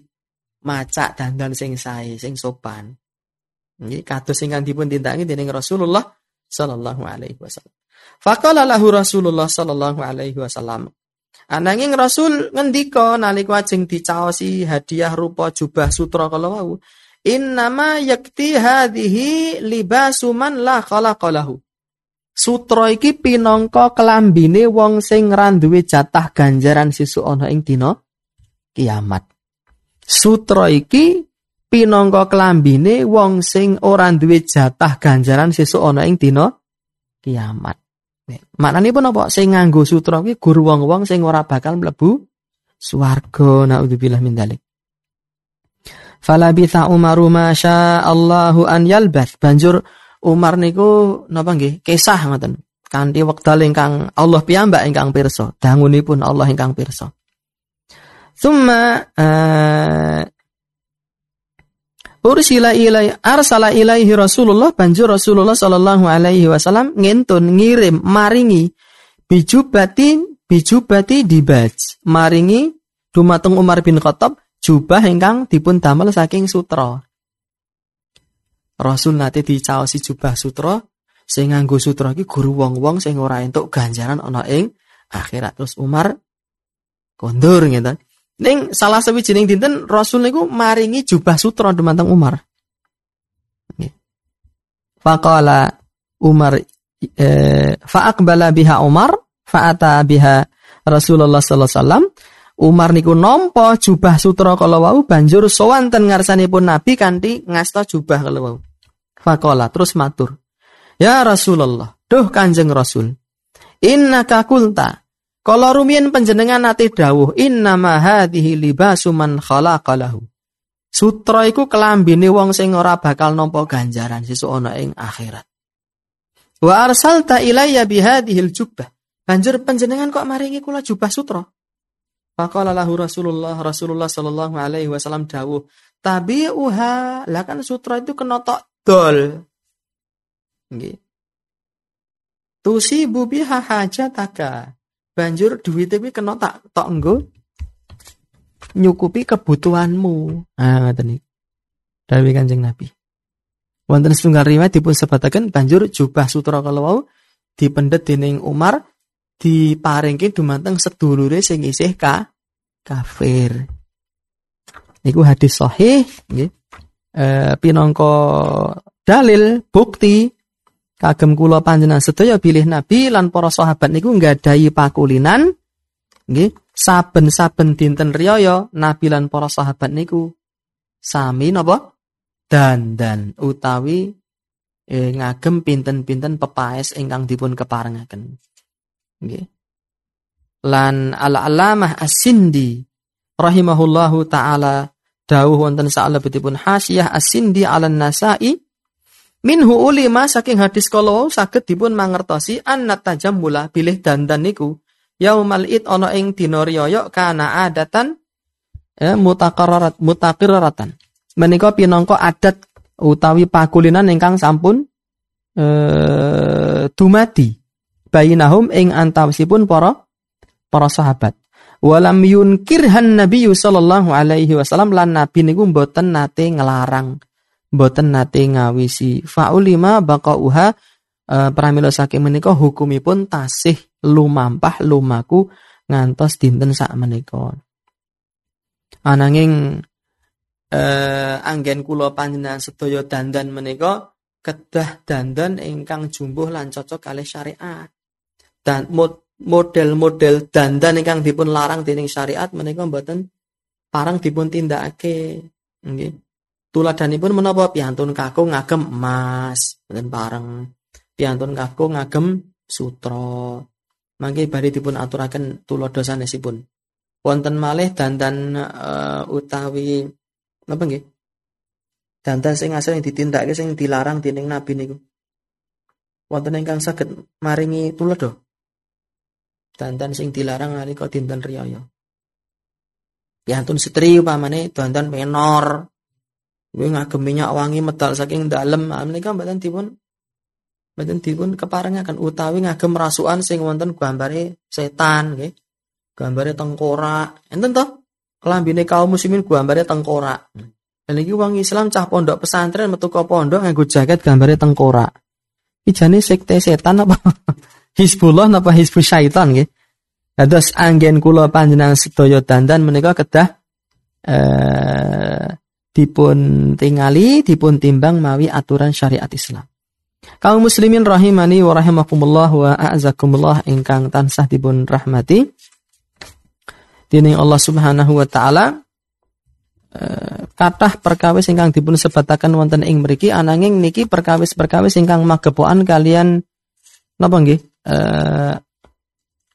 macak dandan sing sae, sing sopan. Nggih kados ingkang dipun tindakangi dening Rasulullah sallallahu alaihi wasallam. Faqala lahu Rasulullah sallallahu alaihi wasallam. Ananging Rasul ngendika nalika ajeng dicaosi hadiah rupa jubah sutra kala wau. Innama yakti hadhihi libasu man la khalaqalahu. Sutra iki pinangka kelambine wong sing randuwe jatah ganjaran sesuk ana ing dina kiamat. Sutra iki pinangka kelambine wong sing ora duwe jatah ganjaran sesuk ana ing dina kiamat. Maknane pun apa? Sing nganggo sutra kuwi gur wong-wong sing ora bakal mlebu swarga. Naudzubillah min dzalik. Falabitha Umaru masya Allahu an yalbath. Banjur Umar niku napa nggih? Kesah ngoten. Kanthi wekdal ingkang Allah piyambak ingkang pirsa. Dangunipun Allah ingkang pirsa. Tsumma uh, Ursila ilai arsala ilaihi Rasulullah banjur Rasulullah sallallahu alaihi wasallam ngentun ngirim maringi bijubatin bijubati dibaj maringi dumateng Umar bin Khattab jubah ingkang dipun damel saking sutra. Rasul nate dicaosi jubah sutra sing nganggo sutra iki guru wong-wong sing ora entuk ganjaran ana ing akhirat. Terus Umar kondur ngeten. Ning salah sawijining dinten Rasul niku maringi jubah sutra dumateng Umar. Faqala Umar eh, fa'aqbala biha Umar fa'ata biha Rasulullah sallallahu alaihi wasallam Umar niku nompo jubah sutra kala wau banjur sowan ten ngarsanipun Nabi kanthi ngasta jubah kala wau. Faqala terus matur. Ya Rasulullah, duh Kanjeng Rasul. Innaka kulta Kala rumiyin panjenengan nate dawuh innama hadhihi libasu man khalaqalahu. Sutra iku kelambine wong sing ora bakal nampa ganjaran sesuk ana ing akhirat. Wa arsalta ilayya bihadhil jubbah. Banjur panjenengan kok maringi kula jubah sutra. Faqala lahu Rasulullah Rasulullah sallallahu alaihi wasallam dawuh, "Tabi'uha." Lah kan sutra itu kena tok dol. Nggih. Tusibu biha hajataka. Banjur duit iki kena tak tok enggo nyukupi kebutuhanmu. Ah ngoten iki. Dawuh Kanjeng Nabi. Wonten setunggal riwayat dipun sebataken banjur jubah sutra kalau wau dipendet dening Umar diparingke dumateng sedulure sing isih ka kafir. Niku hadis sahih nggih. Eh pinangka dalil bukti kagem kula panjenengan sedaya bilih Nabi lan para sahabat niku nggadahi pakulinan nggih saben-saben dinten riyaya Nabi lan para sahabat niku sami napa dan utawi eh, ngagem pinten-pinten pepaes ingkang dipun keparengaken. Nggih. Lan al-alamah as-sindi rahimahullahu taala dawuh wonten salebetipun hasyiah as-sindi ala nasai minhu ulima saking hadis kalau saged dipun mangertosi annat tajammula bilih dandan niku. Yaumal id ana ing dina kana adatan ya mutaqarrarat mutaqirraratan. Menika pinangka adat utawi pakulinan ingkang sampun eh, dumadi bainahum ing antawisipun para para sahabat. Walam yunkirhan Nabi sallallahu alaihi wasallam lan Nabi niku mboten nate ngelarang, mboten nate ngawisi. Faulima baqauha e, pramila saking menika hukumipun tasih lumampah lumaku ngantos dinten sak menika. Ananging eh anggen kula panjenengan sedaya dandan menika kedah dandan ingkang jumbuh lan cocok kalih syariat. Dan model-model dandan ingkang dipun larang dening syariat menika mboten parang dipun tindakake. Nggih. Tuladhanipun menapa piantun kakung ngagem emas, mboten pareng. Piantun kakung ngagem sutra. Mangke bari dipun aturaken tulodo sanesipun. Wonten malih dandan uh, utawi napa nggih? Dandan sing asring ditindakake sing dilarang dening Nabi niku. Wonten ingkang saged maringi tulodo. Dandan sing dilarang nalika dinten riyaya. Piantun setri upamane dandan menor. Kuwi ngagem minyak wangi medal saking dalem. Menika mboten dipun mboten dipun keparengaken utawi ngagem rasukan sing wonten gambare setan nggih. Gambare tengkorak. Enten to? Kelambine kaum muslimin gambare tengkorak. Dan iki wong Islam cah pondok pesantren metu ke pondok nganggo jaket gambare tengkorak. Ijane sekte setan apa? Hizbullah napa Hizbus Syaitan nggih. Dados anggen kula panjenengan sedaya dandan menika kedah eh dipun tingali, dipun timbang mawi aturan syariat Islam. Kaum muslimin rahimani wa rahimakumullah wa a'zakumullah ingkang tansah dipun rahmati. Dini Allah Subhanahu wa taala eh, kathah perkawis ingkang dipun sebataken wonten ing mriki ananging niki perkawis-perkawis ingkang magepokan kalian napa nggih uh,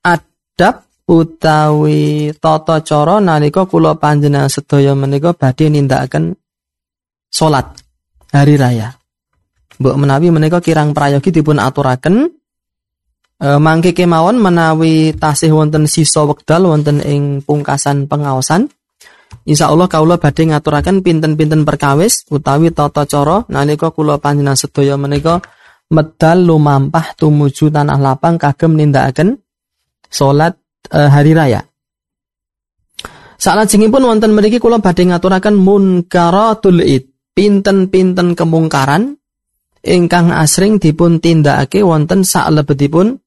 adab utawi tata cara nalika kula panjenengan sedaya menika badhe nindakaken salat hari raya. Mbok menawi menika kirang prayogi dipun aturaken e, mangke kemawon menawi tasih wonten sisa wekdal wonten ing pungkasan pengaosan Insya Allah kaula badhe ngaturaken pinten-pinten perkawis utawi tata cara nalika kula panjenengan sedaya menika medal lumampah tumuju tanah lapang kagem nindakaken salat e, hari raya. pun wonten mriki kula badhe ngaturaken munkaratul id, pinten-pinten kemungkaran ingkang asring dipun tindakake wonten salebetipun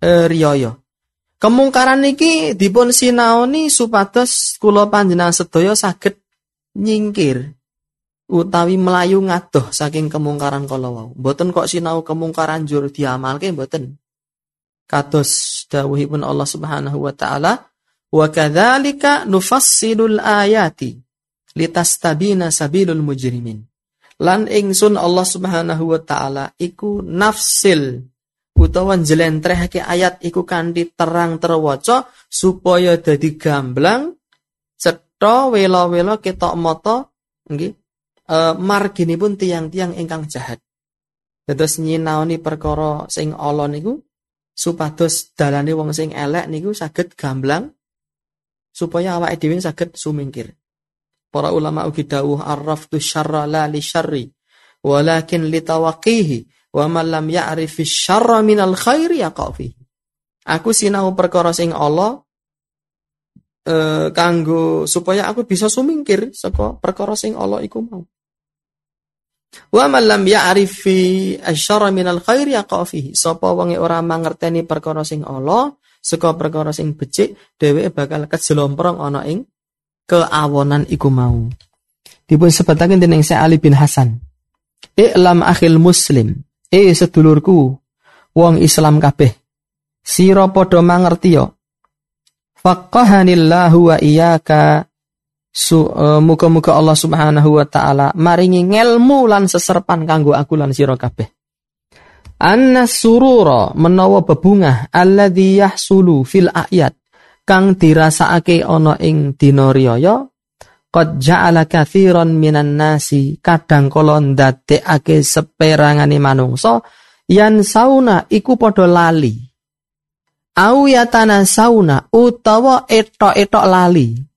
e, riyaya. Kemungkaran niki dipun sinaoni supados kula panjenengan sedaya saged nyingkir utawi melayu ngadoh saking kemungkaran kala wau. Mboten kok sinau kemungkaran jur diamalke mboten. Kados dawuhipun Allah Subhanahu wa taala, "Wa kadzalika nufassilul ayati litastabina sabilul mujrimin." Lan ingsun Allah Subhanahu wa taala iku nafsil utawa njlentrehake ayat iku kanthi terang terwaca supaya dadi gamblang cetha wela-wela ketok mata nggih e, pun tiang-tiang ingkang jahat. Dados nyinaoni perkara sing ala niku supados dalane wong sing elek niku saged gamblang supaya awake dhewe saged sumingkir. Para ulama ugi dawuh arraftu syarra la li syarri walakin tawaqihi wa man lam ya'rif syarra minal khairi yaqa Aku sinau perkara sing Allah eh, kanggo supaya aku bisa sumingkir saka perkara sing Allah iku mau. Wa man lam ya'rif fi asyara minal khair yaqa fihi. Sapa wonge ora mangerteni perkara sing Allah, saka perkara sing becik, dheweke bakal kejelomprong ana ing keawonan iku mau. Dipun sebataken dening Syekh Ali bin Hasan. I'lam akhil muslim, eh sedulurku, wong Islam kabeh. Sira padha mangerti yo. Faqahanillahu wa iyyaka Su, uh, muga-muga Allah Subhanahu wa taala. Maringi ngelmu lan seserpan kanggo aku lan sira kabeh. Anna surura menawa bebungah alladzi yahsulu fil ayat kang dirasakake ana ing dina riyaya qad ja'ala katsiran minan nasi kadang kala ndadekake seperangane manungsa yan sauna iku padha lali. Au yatana sauna utawa etok-etok lali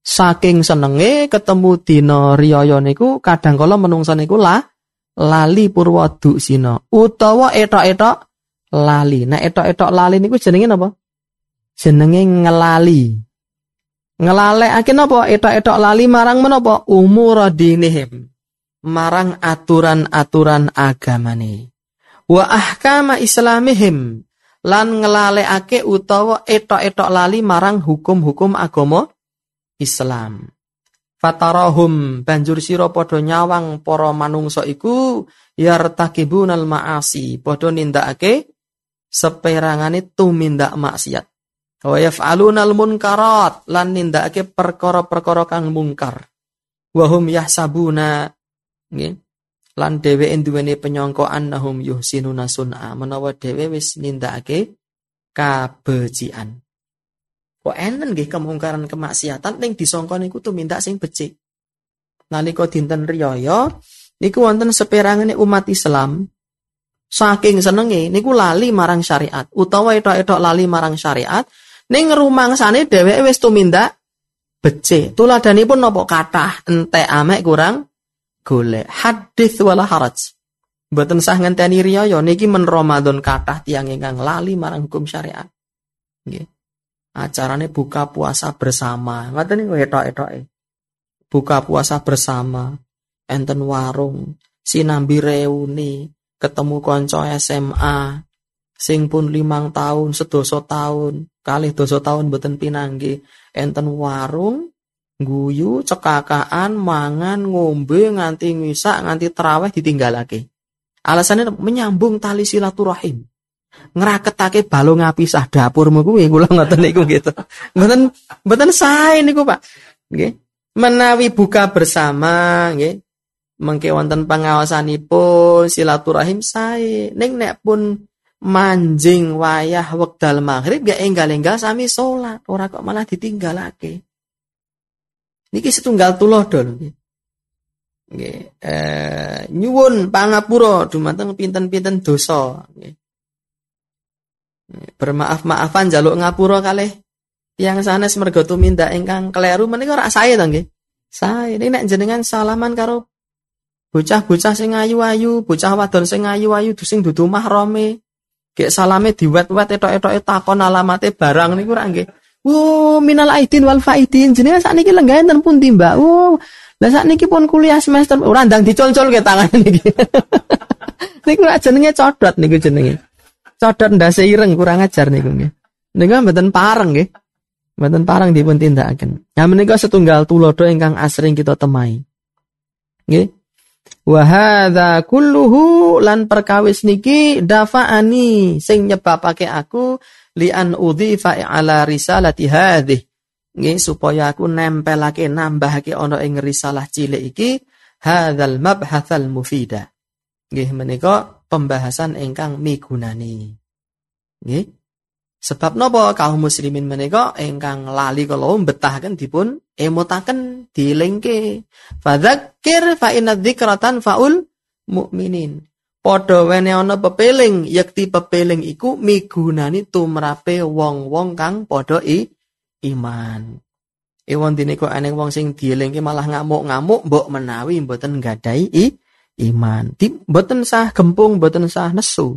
saking senenge ketemu dina riyaya niku kadang kala menungsa niku lah lali purwadu sina utawa etok-etok lali. Nah etok-etok lali niku jenenge napa? Jenenge ngelali. Ngelalekake napa? Etok-etok lali marang menapa? Umur dinihim. Marang aturan-aturan agamane. Wa ahkama islamihim lan ngelalekake utawa etok-etok lali marang hukum-hukum agama Islam. Fatarahum banjur sira padha nyawang para manungsa iku yartakibunal maasi padha nindakake seperangane tumindak maksiat. Wa yaf'alunal munkarat lan nindakake perkara-perkara kang mungkar. Wa hum yahsabuna nggih lan dheweke duweni penyangka annahum yuhsinuna sun'a menawa dhewe wis nindakake kabecikan. Kok enten nggih kemungkaran kemaksiatan ning disangka niku tumindak sing becik. Nalika dinten riyaya niku wonten seperangane umat Islam saking senenge niku lali marang syariat utawa etok-etok lali marang syariat ning rumangsane dheweke wis tumindak becik. Tuladhanipun napa kathah entek amek kurang golek. Hadis wala haraj. Mboten sah ngenteni riyaya niki men Ramadan kathah tiyang ingkang lali marang hukum syariat. Nggih acarane buka puasa bersama. Ngoten niku etok-etoke. Buka puasa bersama, enten warung, sinambi reuni, ketemu konco SMA, sing pun limang tahun, sedoso tahun, kali doso tahun beten pinanggi, enten warung, guyu, cekakaan, mangan, ngombe, nganti ngisak, nganti terawih ditinggalake. Alasannya menyambung tali silaturahim ngraketake balung ngapisah dapurmu kuwi kula ngoten niku gitu. Mboten mboten sae niku Pak. Nggih. Menawi buka bersama nggih. Mengke wonten pengawasanipun silaturahim sae. Ning nek pun manjing wayah wekdal maghrib gak enggal-enggal sami salat, ora kok malah ditinggalake. Niki setunggal tulodo nggih. Nggih, eh nyuwun pangapura dumateng pinten-pinten dosa nggih. Bermaaf-maafan jaluk ngapura kalih yang sanes mergo tumindak ingkang keliru menika ora sae to nggih. Sae ini nek jenengan salaman karo bocah-bocah sing ayu-ayu, bocah wadon sing ayu-ayu sing dudu mahrame. Gek salame diwet-wet etok-etoke takon alamate barang niku ora nggih. Wo minal aidin wal faidin jenengan sakniki lenggahen ten pundi, Mbak? Wo lah sakniki pun kuliah semester ora ndang dicol-col ke tangan niki. niku jenenge codot niku jenenge. Codot ndase ireng kurang ajar niku nggih. Niku mboten pareng nggih. Mboten pareng dipun tindakaken. Ya menika setunggal tulodo ingkang asring kita temai. Nggih. Wa hadza kulluhu lan perkawis niki dafa'ani sing nyebabake aku li an udhifa ala risalati hadhi. Nggih supaya aku nempelake nambahake ana ing risalah cilik iki hadzal mabhatsal mufida. Nggih menika pembahasan ingkang migunani. Nggih. Sebab napa kaum muslimin menika ingkang lali kala betahaken dipun emotaken dilengke. Fadzakir fa inna faul mukminin. Padha wene ana pepeling, yakti pepeling iku migunani tumrape wong-wong kang padha i iman. Ewon dene kok eneng wong sing dielingke malah ngamuk-ngamuk mbok menawi mboten gadai i iman. Mboten sah gempung, mboten sah nesu.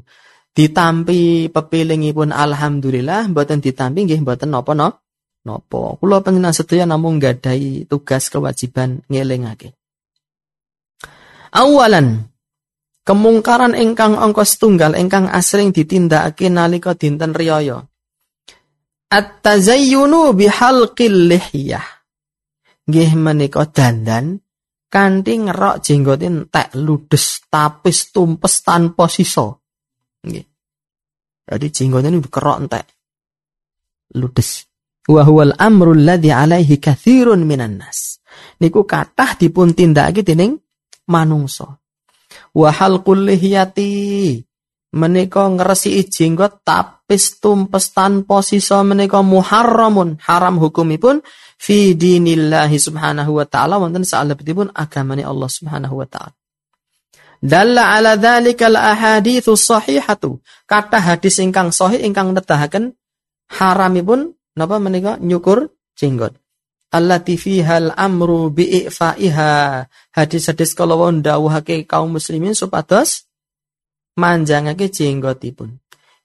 Ditampi pepilingipun alhamdulillah, mboten ditampi nggih mboten napa no. Napa? Kula panjenengan sedaya namung gadahi tugas kewajiban ngelingake. Awalan kemungkaran ingkang angka setunggal ingkang asring ditindakake nalika dinten riyaya. At-tazayyunu bihalqil lihyah. Nggih menika dandan kanthi ngerok jenggote entek ludes tapis tumpes tanpa sisa. Nggih. Jadi jenggote niku kerok entek. Ludes. Wa huwal ladzi alaihi katsirun minan nas. Niku kathah dipun tindakake dening manungsa. Wa halqul lihyati menika ngresiki jenggot tapis tumpes tanpa sisa menika muharramun haram hukumipun fi dinillahi subhanahu wa ta'ala wonten salebetipun agamane Allah subhanahu wa ta'ala. Dalla ala dzalikal ahaditsu sahihatu. Kata hadis ingkang sahih ingkang nedahaken haramipun napa menika nyukur jenggot. allati fiha al-amru bi'ifaiha. Hadis-hadis kalau ndawuhake kaum muslimin supados manjangake jenggotipun.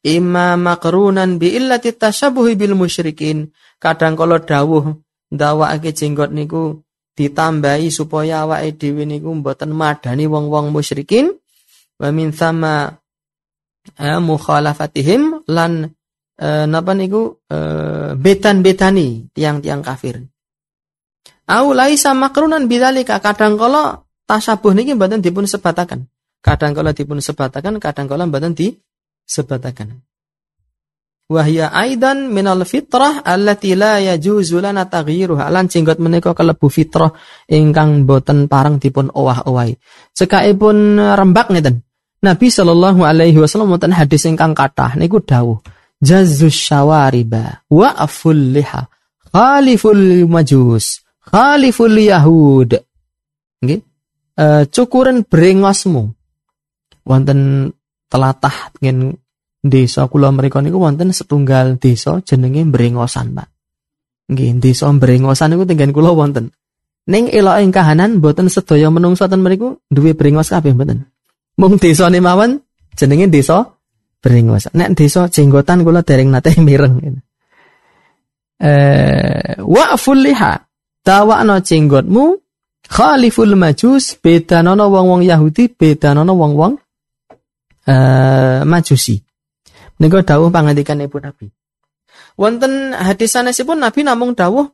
Imma makrunan bi illati tasyabuhi bil musyrikin. Kadang kalau dawuh ndawake jenggot niku ditambahi supaya awake dhewe niku mboten madani wong-wong musyrikin wa min thama eh, mukhalafatihim lan eh, napa niku eh, betan-betani tiang-tiang kafir. Au laisa makrunan bidzalika kadang kala tasabuh niki mboten dipun sebataken. Kadang kala dipun sebataken, kadang kala mboten disebataken. Wahya aidan minal fitrah allati la yajuzu lana taghyiruha. Lan jenggot menika kalebu fitrah ingkang boten parang dipun owah-owahi. Cekaipun rembak ngeten. Nabi sallallahu alaihi wasallam wonten hadis ingkang kathah niku dawuh, "Jazus syawariba wa aful liha khaliful majus." Khaliful Yahud. Nggih. E, cukuran brengosmu. Wonten telatah ngen desa kula mriku niku wonten setunggal desa jenenge Brengosan, Pak. Nggih, desa Brengosan niku tenggen kula wonten. Ning eloke kahanan boten sedaya menungso ten mriku duwe brengos kabeh mboten. Mung desane mawon jenenge desa Brengos. Nek desa jenggotan kula dereng nate mireng. Eh, wa'ful liha dawakno jenggotmu khaliful majus bedanono wong-wong Yahudi bedanono wong-wong uh, Majusi. Niku dawuh pangandikan Ibu Nabi. Wonten hadis sanesipun Nabi namung dawuh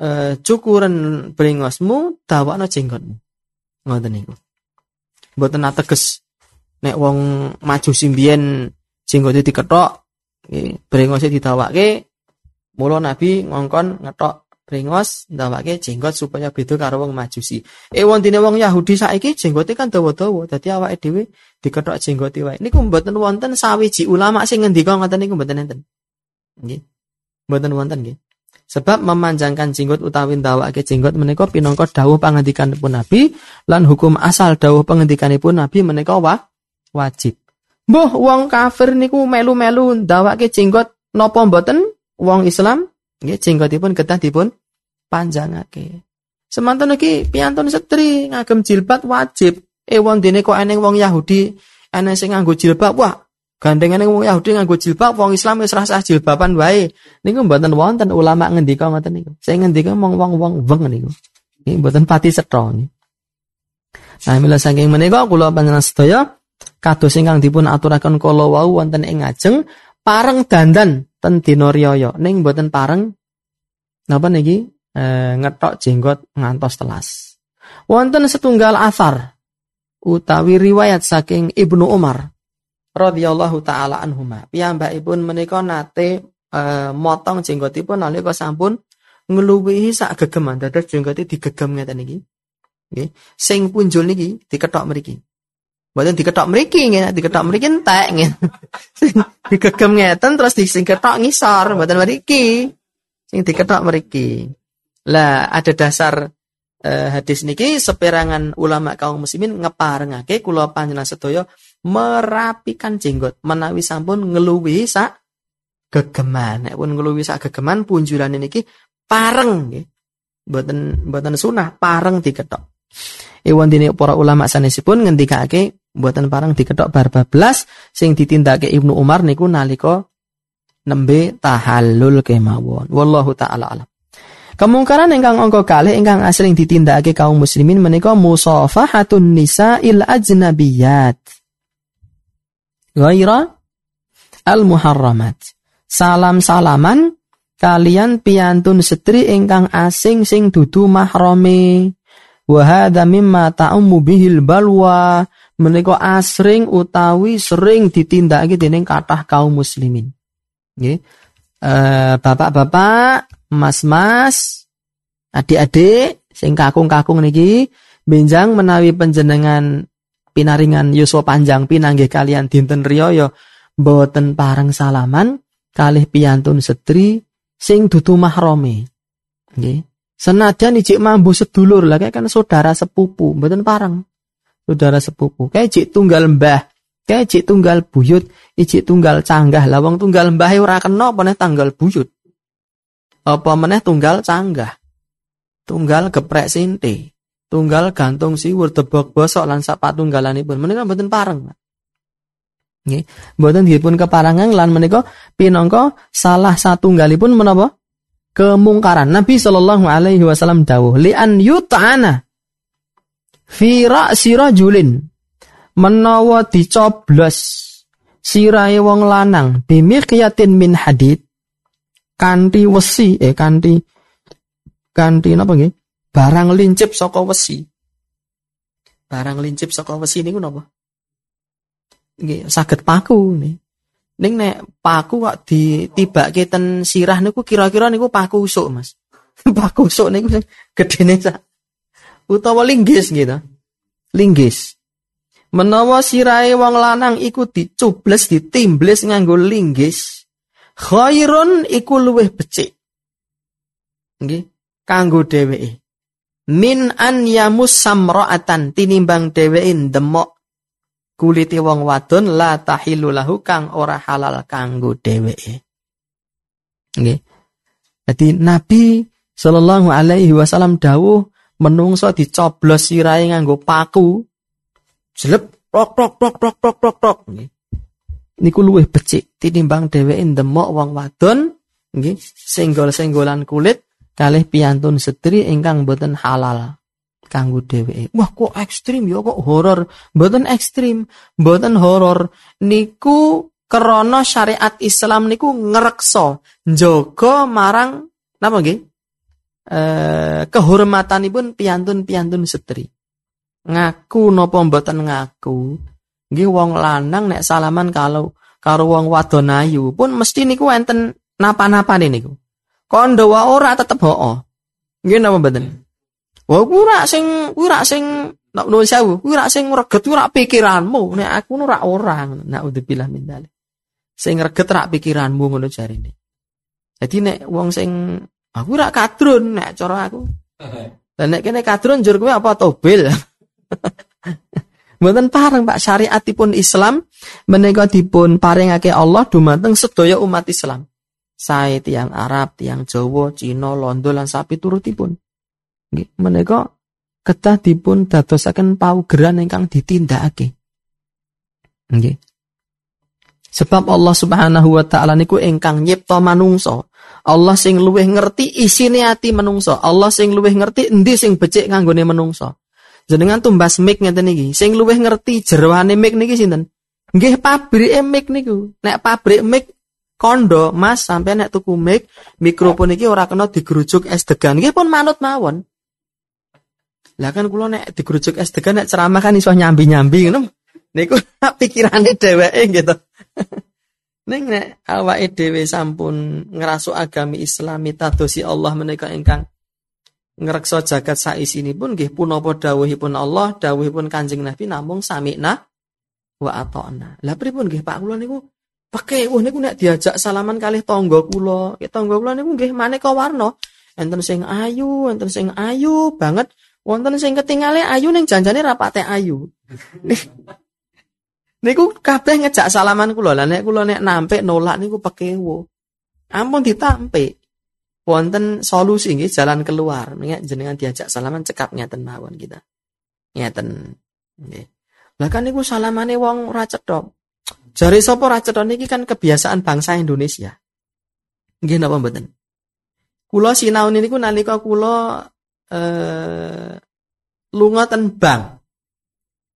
uh, cukuran bringosmu dawakno jenggotmu ngoten niku. Mboten ateges nek wong Majusi mbiyen jenggote diketok nggih bringose didawake mula Nabi ngongkon ngetok brengos ndawake jenggot supaya beda karo wong Majusi. Eh wontene wong Yahudi saiki jenggote kan dawa-dawa. Dadi awake dhewe dikethok jenggote wae. Niku mboten wonten sawiji ulama sing ngendika ngoten niku mboten enten. Nggih. Mboten wonten nggih. Sebab memanjangkan jenggot utawi ndawake jenggot menika pinangka dawuh pangandikanipun Nabi lan hukum asal dawuh pangandikanipun Nabi menika wa wajib. Mbah wong kafir niku melu-melu ndawake jenggot napa mboten wong Islam Nggih jenggotipun kedah dipun panjangake. Semanten iki piantun setri ngagem jilbab wajib. Eh wong dene kok eneng wong Yahudi eneng sing nganggo jilbab. Wah, gandengane wong Yahudi nganggo jilbab, wong Islam wis rasah jilbaban wae. Niku mboten wonten ulama ngendika ngoten niku. Saya ngendika mong wong-wong weng niku. Nggih mboten pati setha. Nah, mila saking menika kula panjenengan sedaya kados ingkang dipun aturaken kala wau wonten ing ngajeng pareng dandan ten dina riyaya ning mboten pareng napa niki e, ngetok jenggot ngantos telas. Wonten setunggal asar utawi riwayat saking Ibnu Umar radhiyallahu taala anhuma. Piyambakipun menika nate e, motong jenggotipun nalika sampun ngluwihi sak gegeman dados jenggote digegem ngeten iki. Nggih. Sing punjul niki diketok mriki. Mboten diketok mriki nggih, diketok mriki entek nggih. Digegem ngeten terus sing ketok ngisor, mboten mriki. Sing diketok mriki. Lah ada dasar uh, hadis niki seperangan ulama kaum muslimin ngeparengake kula panjenengan sedaya merapikan jenggot menawi sampun ngeluwi sak gegeman. Nek pun ngeluwi sak gegeman punjulan niki pareng nggih. Mboten mboten sunah pareng diketok. Iwan dini para ulama sanesipun ngendikake buatan parang diketok bar bablas sing ditindake Ibnu Umar niku nalika nembe tahallul kemawon. Wallahu taala alam. Kemungkaran ingkang angka kalih ingkang asring ditindakake kaum muslimin menika musafahatun nisa'il ajnabiyat. Ghaira al-muharramat. Salam-salaman kalian piantun setri ingkang asing sing dudu mahrame wa hadza mimma ta'ummu bihil balwa menika asring utawi sering ditindakake dening kathah kaum muslimin. Nggih. Eh bapak-bapak mas-mas adik-adik sing kakung-kakung niki benjang menawi panjenengan pinaringan yuswa panjang pinanggih kalian dinten riyaya boten pareng salaman kalih piyantun setri sing dudu mahrome nggih. Senajan ijik mambu sedulur kayak kan saudara sepupu, mboten parang. Saudara sepupu. Kayak tunggal mbah, kayak tunggal buyut, ijik tunggal canggah. Lah wong tunggal mbah ora kena apa tanggal buyut. Apa meneh tunggal canggah. tunggal geprek sinte, tunggal gantung siwur tebok bosok lan sapatunggalanipun menika mboten pareng. Nggih, mboten dipun keparangan lan menika pinangka salah satunggalipun menapa? kemungkaran. Nabi Shallallahu alaihi wasallam dawuh, "Li an yut'ana fi ra'si rajulin. Menawa dicoblos sirahe wong lanang bimiqyatin min hadid kanthi wesi eh kanthi kanthi napa nggih? Barang lincip saka wesi. Barang lincip saka wesi niku napa? Nggih saged paku nih ning nek paku kok ditibake ten sirah niku kira-kira niku paku usuk Mas. Paku usuk niku gedene sak utawa linggis gitu. Linggis. Menawa sirahe wong lanang iku dicubles ditimbles nganggo linggis, khairun iku luwih becik. Nggih, kanggo dheweke. Min an yamus samra'atan tinimbang dheweke ndemok kulite wong wadon la tahilu lahu kang ora halal kanggo dheweke. Nggih. Jadi Nabi Shallallahu alaihi wasallam dawuh menungso dicoblos sirahe nganggo paku jelep rok rok rok rok rok rok rok niku luwih becik tinimbang dheweke ndemok wong wadon nggih senggol-senggolan kulit kalih piantun setri ingkang boten halal kanggo dheweke. Wah kok ekstrim ya kok horor. Mboten ekstrim, mboten horor. Niku krana syariat Islam niku ngrekso njaga marang napa nggih? Eh, kehormatanipun piantun-piantun setri. Ngaku nopo mboten ngaku. Nggih wong lanang nek salaman kalau karo wong wadon ayu pun mesti niku enten napa-napa niku. Kondo wa ora tetep hoo. Nggih napa mboten? Wah kuwi rak sing kuwi sing nak nuwun sewu, kuwi rak sing reget pikiranmu. Nek aku rak ora, nak udzubillah min dzalik. Sing reget rak pikiranmu ngono jarine. Jadi nek wong sing Aku rak kadrun nek cara aku. Dan nek kene kadrun njur kowe apa tobil. Mboten pareng Pak syariatipun Islam menika dipun paringake Allah dumateng sedaya umat Islam. Sae tiang Arab, tiang Jawa, Cina, Londo lan sapi turutipun. Nggih, menika kedah dipun dadosaken paugeran ingkang ditindakake. Nggih. Sebab Allah Subhanahu wa taala niku ingkang nyipta manungsa Allah sing luwih ngerti isine ati menungso. Allah sing luwih ngerti endi sing becik kanggone menungso. Jenengan tumbas mic ngeten iki. Sing luwih ngerti jeroane mic niki sinten? Nggih pabrike mic niku. Nek pabrik mic kondo Mas sampai nek tuku mic mikrofon iki ora kena digerujuk es degan. Nggih pun manut mawon. Lah kan kula nek digerujuk es degan nek ceramah kan iso nyambi-nyambi ngono. Niku pikirane dheweke gitu. Ning nek awake dhewe sampun ngerasu agami Islam mitadosi Allah menika ingkang ngrekso jagat saisinipun nggih punapa dawuhipun Allah, dawuhipun Kanjeng Nabi namung sami'na wa ata'na. Lah pripun nggih Pak kula niku wah niku nek diajak salaman kalih tangga kula, ya tangga kula niku nggih maneka warna. Enten sing ayu, enten sing ayu banget, wonten sing ketingale ayu ning janjane rapate ayu. Niku kabeh ngejak salaman kula. Lah nek kula nek nampik nolak niku pekewo. Ampun ditampe. Wonten solusi nggih jalan keluar. Nek jenengan diajak salaman cekap ngeten mawon kita. Ngeten. Nggih. Lah kan niku salamane wong ora cethok. Jare sapa ora cethok niki kan kebiasaan bangsa Indonesia. Nggih napa mboten? Kula sinau niku nalika kula eh lunga ten bank.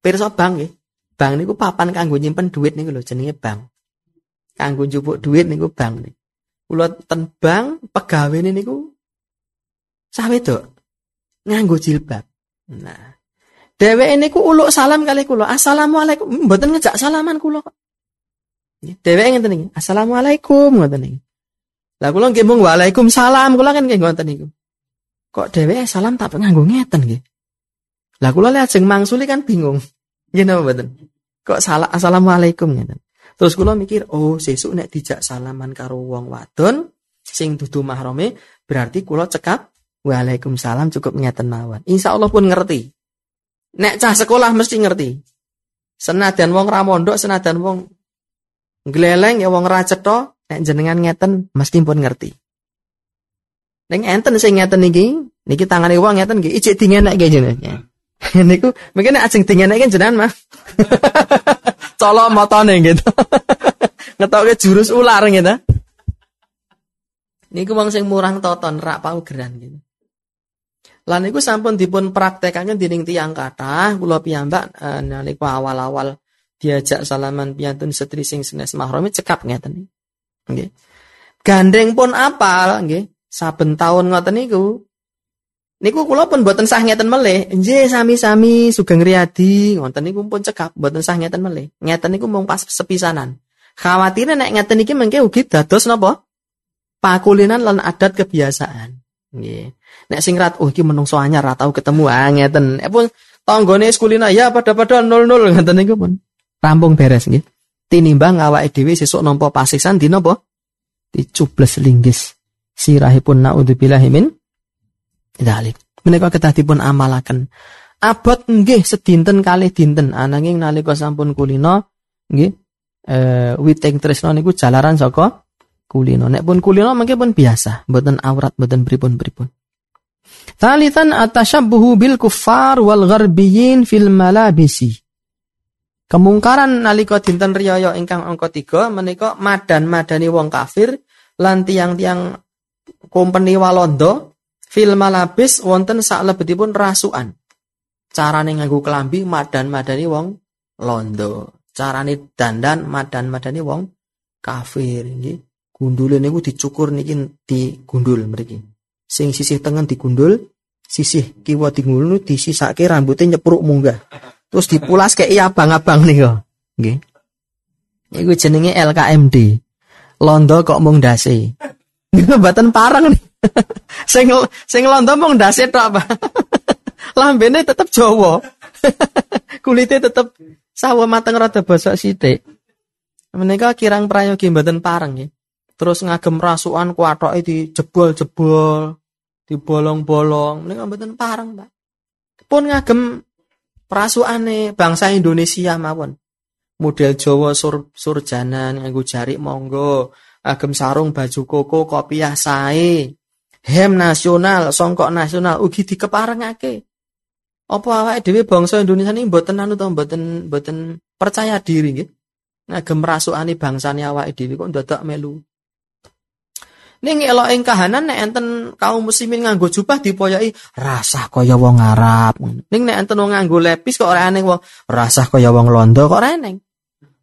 Pirsa bank nggih. Bank niku papan kanggo nyimpen duit niku lho jenenge bank. Kanggo njupuk duit niku bank niku. Kula ten bank pegawene niku wedok nganggo jilbab. Nah, dheweke niku uluk salam kali kula. Assalamualaikum. Mboten ngejak salaman kula kok. Dheweke ngeten iki. Assalamualaikum ngoten iki. Lah kula nggih mung waalaikumsalam kula kan nggih ngoten niku. Kok dheweke salam tak nganggo ngeten nggih. Lah kula lek ajeng mangsuli kan bingung. Nggih napa mboten? Kok salah assalamualaikum ngeten. Terus kula mikir, oh sesuk nek dijak salaman karo wong wadon sing dudu mahrame, berarti kula cekap Waalaikumsalam cukup ngeten mawon. Insya Allah pun ngerti. Nek cah sekolah mesti ngerti. Senajan wong ra mondok, senajan wong gleleng ya wong ra cetha, nek jenengan ngeten mesti pun ngerti. Ning enten sing ngeten iki, Niki tangane wong ngeten nggih ijik dingenekke jenenge. Niku mungkin ajeng dingenekke jenengan mah. Colok motone gitu. Ngetoke jurus ular gitu. Niku wong sing murang toton rak paugeran gitu. Lan niku sampun dipun praktekaken dening tiyang kathah kula piyambak e, nalika awal-awal diajak salaman piantun setri sing senes mahromi cekap ngeten nggih. Gandeng pun apal nggih. Saben taun ngoten niku Niku kula pun boten sah ngeten melih. Nggih sami-sami Sugeng Riyadi ngoten niku pun cekap boten sah ngeten melih. Ngeten niku mung pas sepisanan. Khawatir nek ngeten iki mengke ugi dados napa? Pakulinan lan adat kebiasaan. Nggih. Nek sing rat oh iki menungso anyar ra tau ketemu ah ngeten. Eh pun tanggane sekulina ya pada-pada 00 ngeten niku pun. Rampung beres nggih. Tinimbang awake dhewe sesuk nampa pasisan di napa? Dicubles linggis. Sirahipun naudzubillahi min Dalik. Menika kedah dipun amalaken. Abot nggih sedinten kalih dinten ananging nalika sampun kulina nggih eh witing tresna niku jalaran saka kulino. Nek pun kulino mungkin pun biasa, mboten aurat, mboten pripun-pripun. Thalithan atasyabbuhu bil kuffar wal gharbiyyin fil malabisi. Kemungkaran nalika dinten riyaya ingkang angka 3 menika madan-madani wong kafir lan tiang-tiang kompeni Walanda Fil malabis wonten saklebetipun rasukan. Carane nganggo kelambi madan-madani wong londo. Carane dandan madan-madani wong kafir nggih. Gundule niku dicukur niki digundul mriki. Sing sisih tengen digundul, sisih kiwa digundul disisake rambutnya nyepruk munggah. Terus dipulas kayak abang-abang niku. Nggih. Iku jenenge LKMD. Londo kok mung dase. Niku mboten pareng nih. sing sing londo mung ndase tok. Lambene tetep Jawa. Kulite tetep sawo mateng rada bosok sithik. Menika kirang prayogi mboten pareng nggih. Terus ngagem rasukan kuathoke dijebol-jebol, dibolong-bolong. Menika mboten pareng, Pak. Pun ngagem perasukane bangsa Indonesia mawon. Model Jawa sur, surjanan nganggo jarik monggo, agem sarung baju koko kopiah sae hem nasional, songkok nasional ugi dikeparengake. Apa awake dhewe bangsa Indonesia ini mboten anu to mboten percaya diri nggih. Ngagem rasukane bangsane awake dhewe kok dadak melu. Ning elok ing kahanan nek enten kaum muslimin nganggo jubah dipoyoki rasah kaya wong Arab. Nek enten wong nganggo lepis kok ora eneng wong rasah kaya wong Londo kok ora eneng.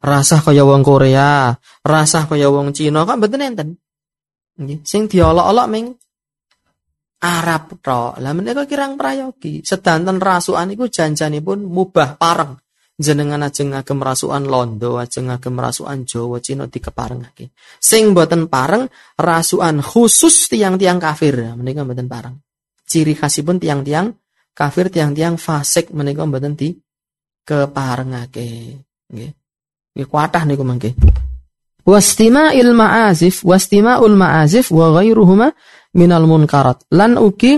Rasah kaya wong Korea, rasah kaya wong Cina kok mboten enten. Sing diolok-olok ming Arab tok. Lah menika kirang prayogi. Sedanten rasukan iku janjanipun mubah pareng. Jenengan ajeng ngagem rasukan Londo, ajeng ngagem rasukan Jawa, Cina dikeparengake. Sing boten pareng rasukan khusus tiang-tiang kafir. Menika boten pareng. Ciri khasipun tiang-tiang kafir, tiang-tiang fasik menika boten di keparengake. Nggih. Nggih kuatah niku mangke. Wastima'il ma'azif, wastima'ul ma'azif wa ghairuhuma minal munkarat lan ugi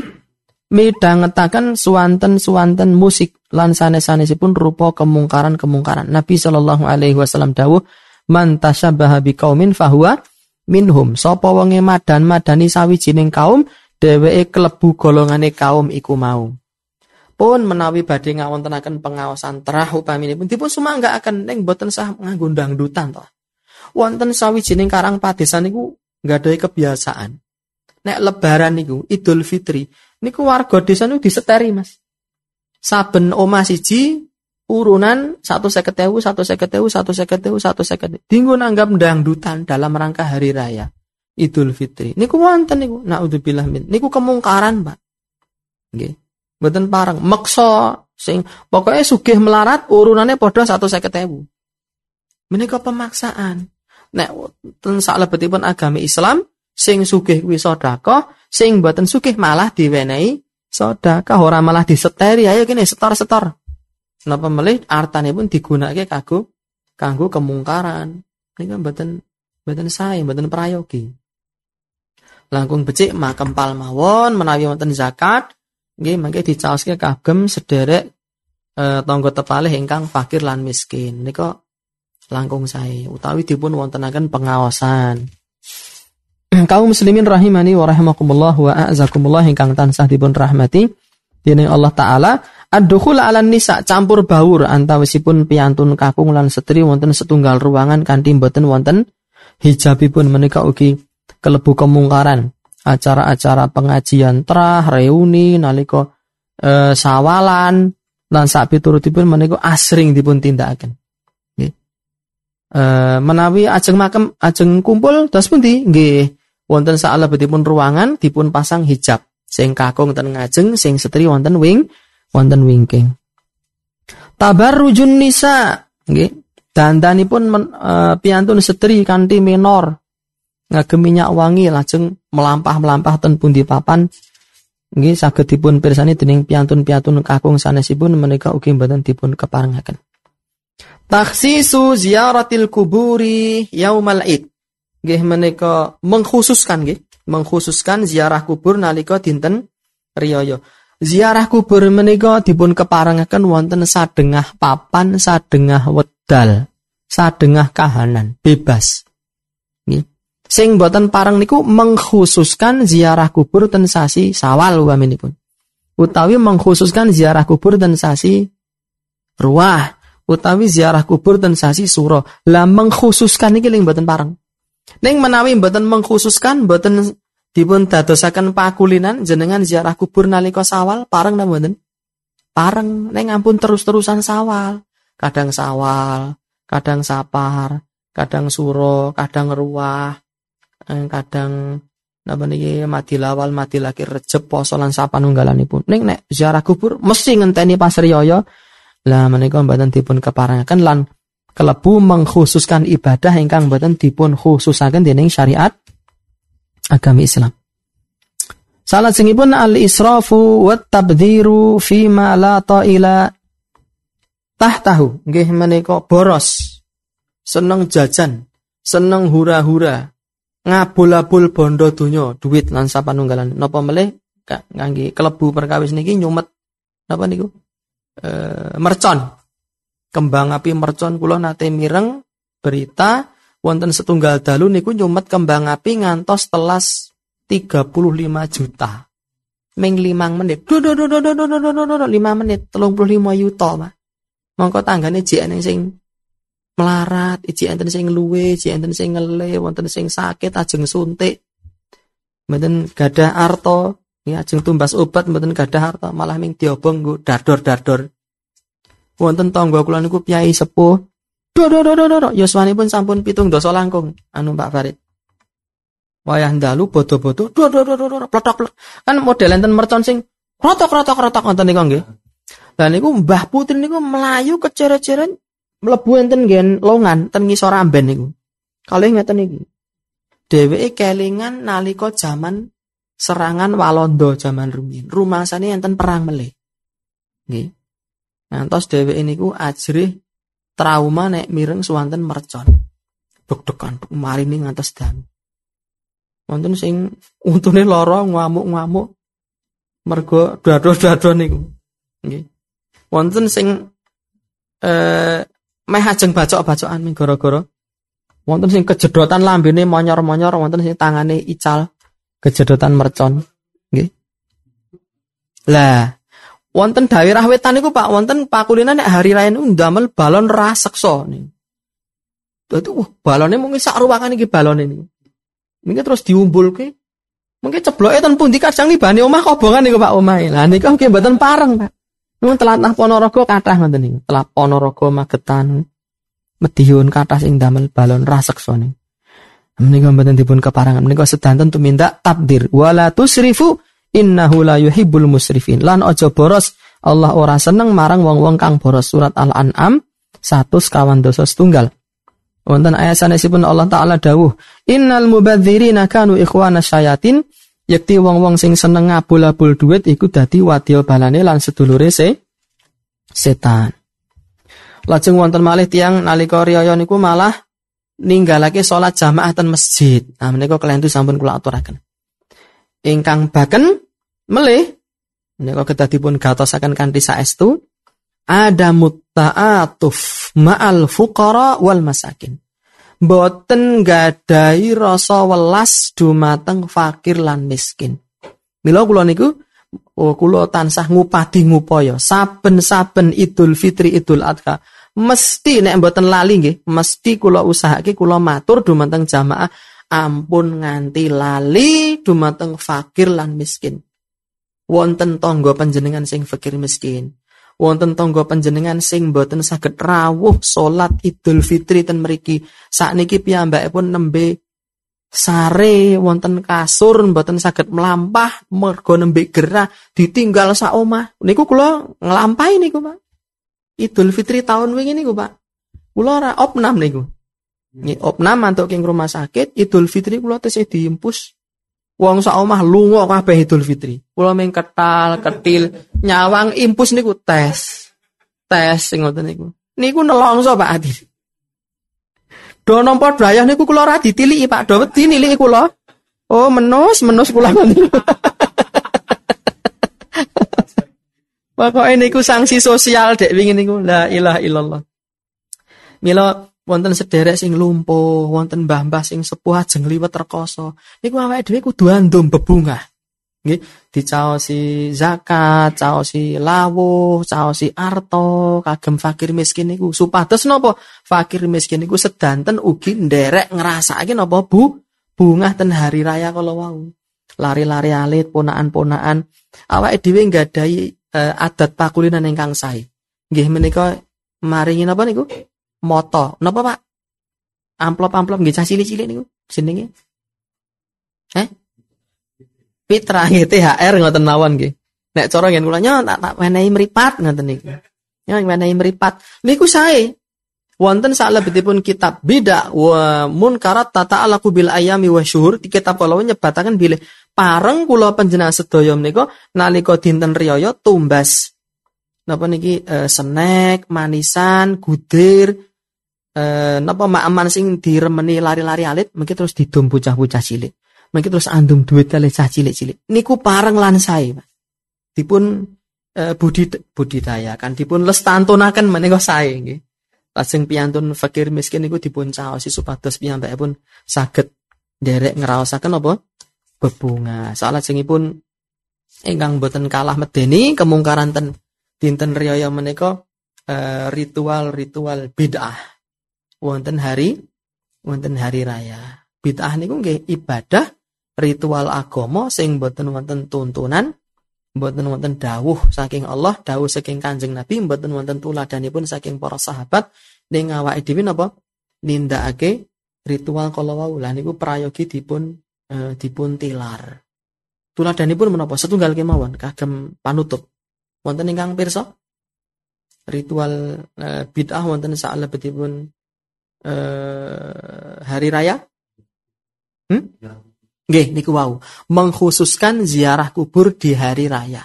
midhangetaken suwanten-suwanten musik lan sanes-sanesipun rupa kemungkaran-kemungkaran. Nabi sallallahu alaihi wasallam dawuh, "Man tasyabbaha biqaumin fahuwa minhum." Sapa wonge madan-madani sawijining kaum, dheweke klebu golongane kaum iku mau. Pun menawi badhe ngawontenaken pengawasan terah upaminipun dipun akan ning boten sah nganggo dangdutan to. Wonten sawijining karang padesan niku nggadahi kebiasaan nek lebaran niku Idul Fitri niku warga desa niku diseteri Mas. Saben omah siji urunan satu seket ewu, satu seket ewu, satu seket ewu, satu seket Dinggo nanggap dangdutan dalam rangka hari raya Idul Fitri. Niku wonten niku. Naudzubillah min. Niku kemungkaran, Pak. Nggih. Mboten parang meksa sing pokoknya sugih melarat urunannya padha satu seket ewu. Menika pemaksaan. Nek ten saklebetipun agami Islam Sing sugih kuwi sedekah, sing mboten sugih malah diwenehi sedekah ora malah diseteri. Ayo kene setor-setor. Napa melih artane pun digunakake kanggo kanggo kemungkaran. Nika mboten mboten sae, mboten prayogi. Langkung becik makempal mawon menawi wonten zakat nggih mangke dicaoske kagem sederek eh, tangga tepalih ingkang fakir lan miskin. Nika langkung sae utawi dipun wontenaken pengawasan. kaum muslimin rahimani wa rahimakumullah wa a'zakumullah ingkang tansah dipun rahmati dening Allah taala. Ad-dukhul 'ala nisa campur baur antawisipun piantun kakung lan setri wonten setunggal ruangan kanthi mboten wonten hijabipun menika ugi kelebu kemungkaran. Acara-acara pengajian terah reuni nalika e, sawalan lan sak piturutipun menika asring dipun tindakaken. E, menawi ajeng makem ajeng kumpul dos pundi? Nggih wonten salebetipun ruangan dipun pasang hijab. Sing kakung ten ngajeng sing setri wonten wing wonten wingking. Tabarrujun nisa. Nggih. Dandanipun men, e, piantun setri kanthi menor ngagem minyak wangi lajeng melampah-melampah ten pundi papan. Nggih saged dipun pirsani dening piantun-piantun kakung sanesipun menika ugi mboten dipun keparengaken. Taksisu ziyaratil kuburi yaumal id. Nggih menika mengkhususkan nggih, mengkhususkan ziarah kubur nalika dinten riyaya. Ziarah kubur menika dipun keparengaken wonten sadengah papan, sadengah wedal, sadengah kahanan, bebas. Nggih. Sing boten pareng niku mengkhususkan ziarah kubur ten sasi Sawal upaminipun. Utawi mengkhususkan ziarah kubur ten sasi Ruah utawi ziarah kubur dan sasi suro lah mengkhususkan ini ling mboten pareng Neng menawi mboten mengkhususkan mboten dipun dadosaken pakulinan jenengan ziarah kubur nalika sawal pareng napa mboten? Pareng neng ampun terus-terusan sawal. Kadang sawal kadang sapar kadang suro kadang ruah eh, kadang napa niki mati lawal mati laki recep poso lan sapanunggalanipun. Ning nek ziarah kubur mesti ngenteni pas riyaya lah menika mboten dipun keparengaken lan kelebu mengkhususkan ibadah ingkang mboten dipun khususaken dening syariat agama Islam. Salah singipun al-israfu wa tabdziru fi ma la ta'ila tahtahu. Nggih menika boros. Seneng jajan, seneng hura-hura, ngabul-abul bondo donya, duit lan sapanunggalan. Napa melih kangge kelebu perkawis niki nyumet napa niku? e, mercon. Kembang api mercon kula nate mireng berita wonten setunggal dalu niku nyumet kembang api ngantos telas 35 juta. Ming limang menit. Do do do do do do do do do do lima menit 35 yuta, Pak. Mongko tanggane jek sing melarat, iji enten sing luwe, iji enten sing ngele, wonten sing sakit ajeng suntik. Mboten gadah arto, Ya ajeng tumbas obat mboten gadah harta, malah ming diobong nggo dador-dador. Wonten tangga kula niku piyai sepuh. Dododododod, yuswanipun sampun pitung dosa langkung. Anu Pak Farid. Wayah dalu bodo-bodo, dododododod, plotok Kan model enten mercon sing krotok-krotok-krotok wonten niku nggih. Lah niku Mbah Putri niku melayu keceret-ceret mlebu enten gen longan ten ngisor amben niku. Kalih ngeten iki. Dheweke kelingan nalika jaman serangan Walondo zaman rumiyin. Rumasane enten perang melih. Nggih. Ngantos dheweke niku ajrih trauma nek mireng suwanten mercon. Deg-degan marini ngantos dan. Wonten sing untune lara ngamuk-ngamuk mergo dado-dado niku. Nggih. Wonten sing eh meh ajeng bacok-bacokan gara-gara wonten sing kejedotan lambene monyor-monyor, wonten sing tangane ical kejedotan mercon nggih lah wonten daerah wetan niku Pak wonten pakulinan nek hari raya niku ndamel balon raseksa niku Dadi wah balone mungkin sak ruangan iki balone niku. Mungkin terus diumbulke. Mungkin cebloke ten pundi kadang libane omah kobongan niku Pak omahe. Lah niku nggih mboten pareng Pak. Nuwun telatah Ponorogo kathah ngoten niku. Telat Ponorogo Magetan. Medion kathah sing damel balon raseksa niku. Menika mboten dipun keparangan. Menika sedanten tumindak tabdir. Wala tusrifu innahu la yuhibbul musrifin. Lan aja boros. Allah ora seneng marang wong-wong kang boros. Surat Al-An'am 100 kawan dosa setunggal. Wonten ayat sanesipun Allah taala dawuh, "Innal mubadzirina kanu ikhwana syayatin." Yakti wong-wong sing seneng ngabul-abul duit iku dadi wadya balane lan sedulure se setan. Lajeng wonten malih tiang nalika riyaya niku malah ninggalake salat jamaah ten masjid. Nah menika kelentu sampun kula aturaken. Ingkang baken melih menika dipun gatosaken kanthi saestu ada mutta'atuf ma'al fuqara wal masakin. boten gadai rasa welas dumateng fakir lan miskin. Mila kula niku oh, kula tansah ngupadi ngupaya saben-saben Idul Fitri Idul Adha mesti nek mboten lali nggih, mesti kula usahake kula matur dumateng jamaah ampun nganti lali dumateng fakir lan miskin. Wonten tangga panjenengan sing fakir miskin. Wonten tangga panjenengan sing boten saged rawuh salat Idul Fitri ten mriki. Sakniki piyambakipun nembe sare wonten kasur boten saged melampah mergo nembe gerah ditinggal sak omah. Niku kula nglampahi niku Pak. Idul Fitri tahun wingi niku Pak. Kula ora opnam niku. Nggih, opnam mantuk king rumah sakit Idul Fitri kula tesih diimpus Wong sak omah lunga kabeh Idul Fitri. Kula ming ketal, ketil, nyawang impus niku tes. Tes sing ngoten niku. Niku nelongso Pak Adi. Do nampa brayah niku kula ora ditiliki Pak, do wedi niliki kula. Oh, menus, menus kula ngoten. Pokoke niku sanksi sosial dek wingi niku. La ilaha illallah. Mila wonten sederek sing lumpuh, wonten mbah-mbah sing sepuh ajeng liwet rekoso. Niku awake dhewe kudu andum bebungah. Nggih, dicaosi zakat, caosi lawuh, caosi arto, kagem fakir miskin niku. Supados napa? Fakir miskin niku sedanten ugi nderek ngrasake napa Bu? Bungah ten hari raya kala wau. Lari-lari alit ponaan-ponaan awake dhewe nggadahi uh, adat pakulinan ingkang sae. Nggih menika maringi napa niku? Moto. Napa Pak? Amplop-amplop nggih cah cilik-cilik niku jenenge. Eh? Fitra nggih THR ngoten mawon nggih. Nek cara ngen kula tak tak menehi mripat ngoten niku. Ya menehi mripat. Niku sae. Wonten salebetipun kitab bidak wa munkarat tata alaku bil ayami wa syuhur di kitab kula nyebataken bilih pareng kula panjenengan sedaya menika nalika dinten riyaya tumbas napa niki e, snack, manisan, gudir, eh napa aman sing diremeni lari-lari alit mungkin terus didum bocah-bocah cilik. Mungkin terus andum duit kali cah cilik-cilik. Niku pareng lan sae, Pak. Dipun eh, budi budidayakan, dipun lestantunaken menika sae nggih. Lajeng piyantun fakir miskin niku dipun caosi supados piyambakipun saged nderek ngraosaken apa? bebunga. Salajengipun ingkang boten kalah medeni kemungkaran ten dinten riyaya menika eh, ritual-ritual bid'ah wonten hari wonten hari raya. Bid'ah niku nggih ibadah ritual agama sing boten wonten tuntunan, boten wonten dawuh saking Allah, dawuh saking Kanjeng Nabi, boten wonten tuladanipun saking para sahabat ning awake dhewe napa nindakake ritual kala wau. Lah niku prayogi dipun e, dipun tilar. Tuladanipun menapa? Setunggal kemawon kagem panutup. Wonten ingkang pirsa? Ritual e, bid'ah wonten salebetipun eh, hari raya? Hmm? Nggih niku wau, mengkhususkan ziarah kubur di hari raya.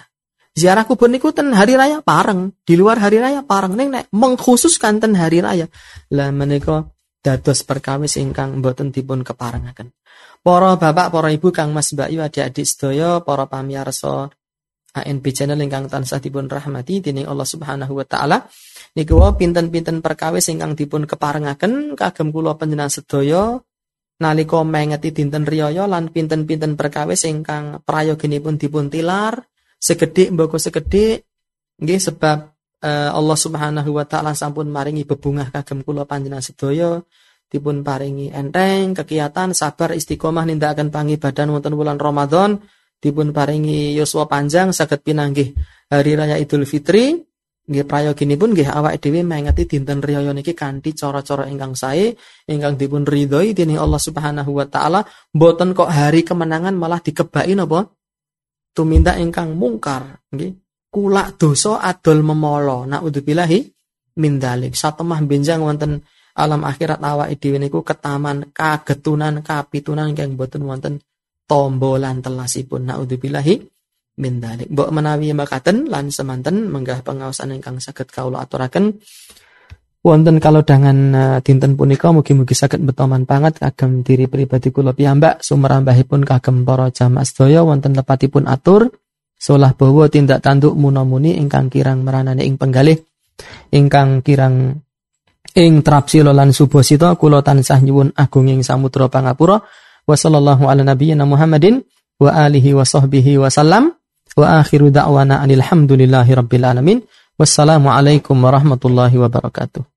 Ziarah kubur niku ten hari raya pareng, di luar hari raya pareng ning nek mengkhususkan ten hari raya. Lah menika dados perkawis ingkang mboten dipun keparengaken. Para bapak, para ibu, Kang Mas Mbak Yu, adik-adik sedaya, para pamirsa ANB channel ingkang tansah dipun rahmati dening Allah Subhanahu wa taala. Niku pinten-pinten perkawis ingkang dipun keparengaken kagem kula panjenengan sedaya nalika mengeti dinten riyaya lan pinten-pinten perkawis ingkang prayoginipun dipun tilar segede mboko segede nggih sebab uh, Allah Subhanahu wa taala sampun maringi bebungah kagem kula panjenengan sedaya dipun paringi enteng kegiatan sabar istiqomah nindakaken pangibadan wonten wulan Ramadan dipun paringi yuswa panjang saged pinanggih hari raya Idul Fitri. Nggih pun nggih awake dhewe mengeti dinten riyaya niki kanthi cara-cara ingkang sae ingkang dipun ridhoi dening Allah Subhanahu wa taala. Mboten kok hari kemenangan malah dikebaki napa? Tumindak ingkang mungkar nggih. Kulak dosa adol memolo naudzubillahi min dalik satemah benjang wonten alam akhirat awake dhewe niku ketaman kagetunan kapitunan ingkang mboten wonten tombolan telasipun. Naudzubillahi min dalik. Mbok menawi makaten lan semanten menggah pengawasan ingkang saged kawula aturaken. Wonten kalau dengan uh, dinten punika mugi-mugi saged beto manfaat kagem diri pribadi kula piyambak sumrambahipun kagem para jamaah sedaya. Wonten tepatipun atur solah bawa tindak tanduk munamuni ingkang kirang meranane ing penggalih ingkang kirang ing trapsila lan subosita kula tansah nyuwun agung ing samudra pangapura wa sallallahu ala nabiyyina Muhammadin wa alihi wa sahbihi wa sallam. Wa akhiru da'wana rabbil alamin. Wassalamu alaikum warahmatullahi wabarakatuh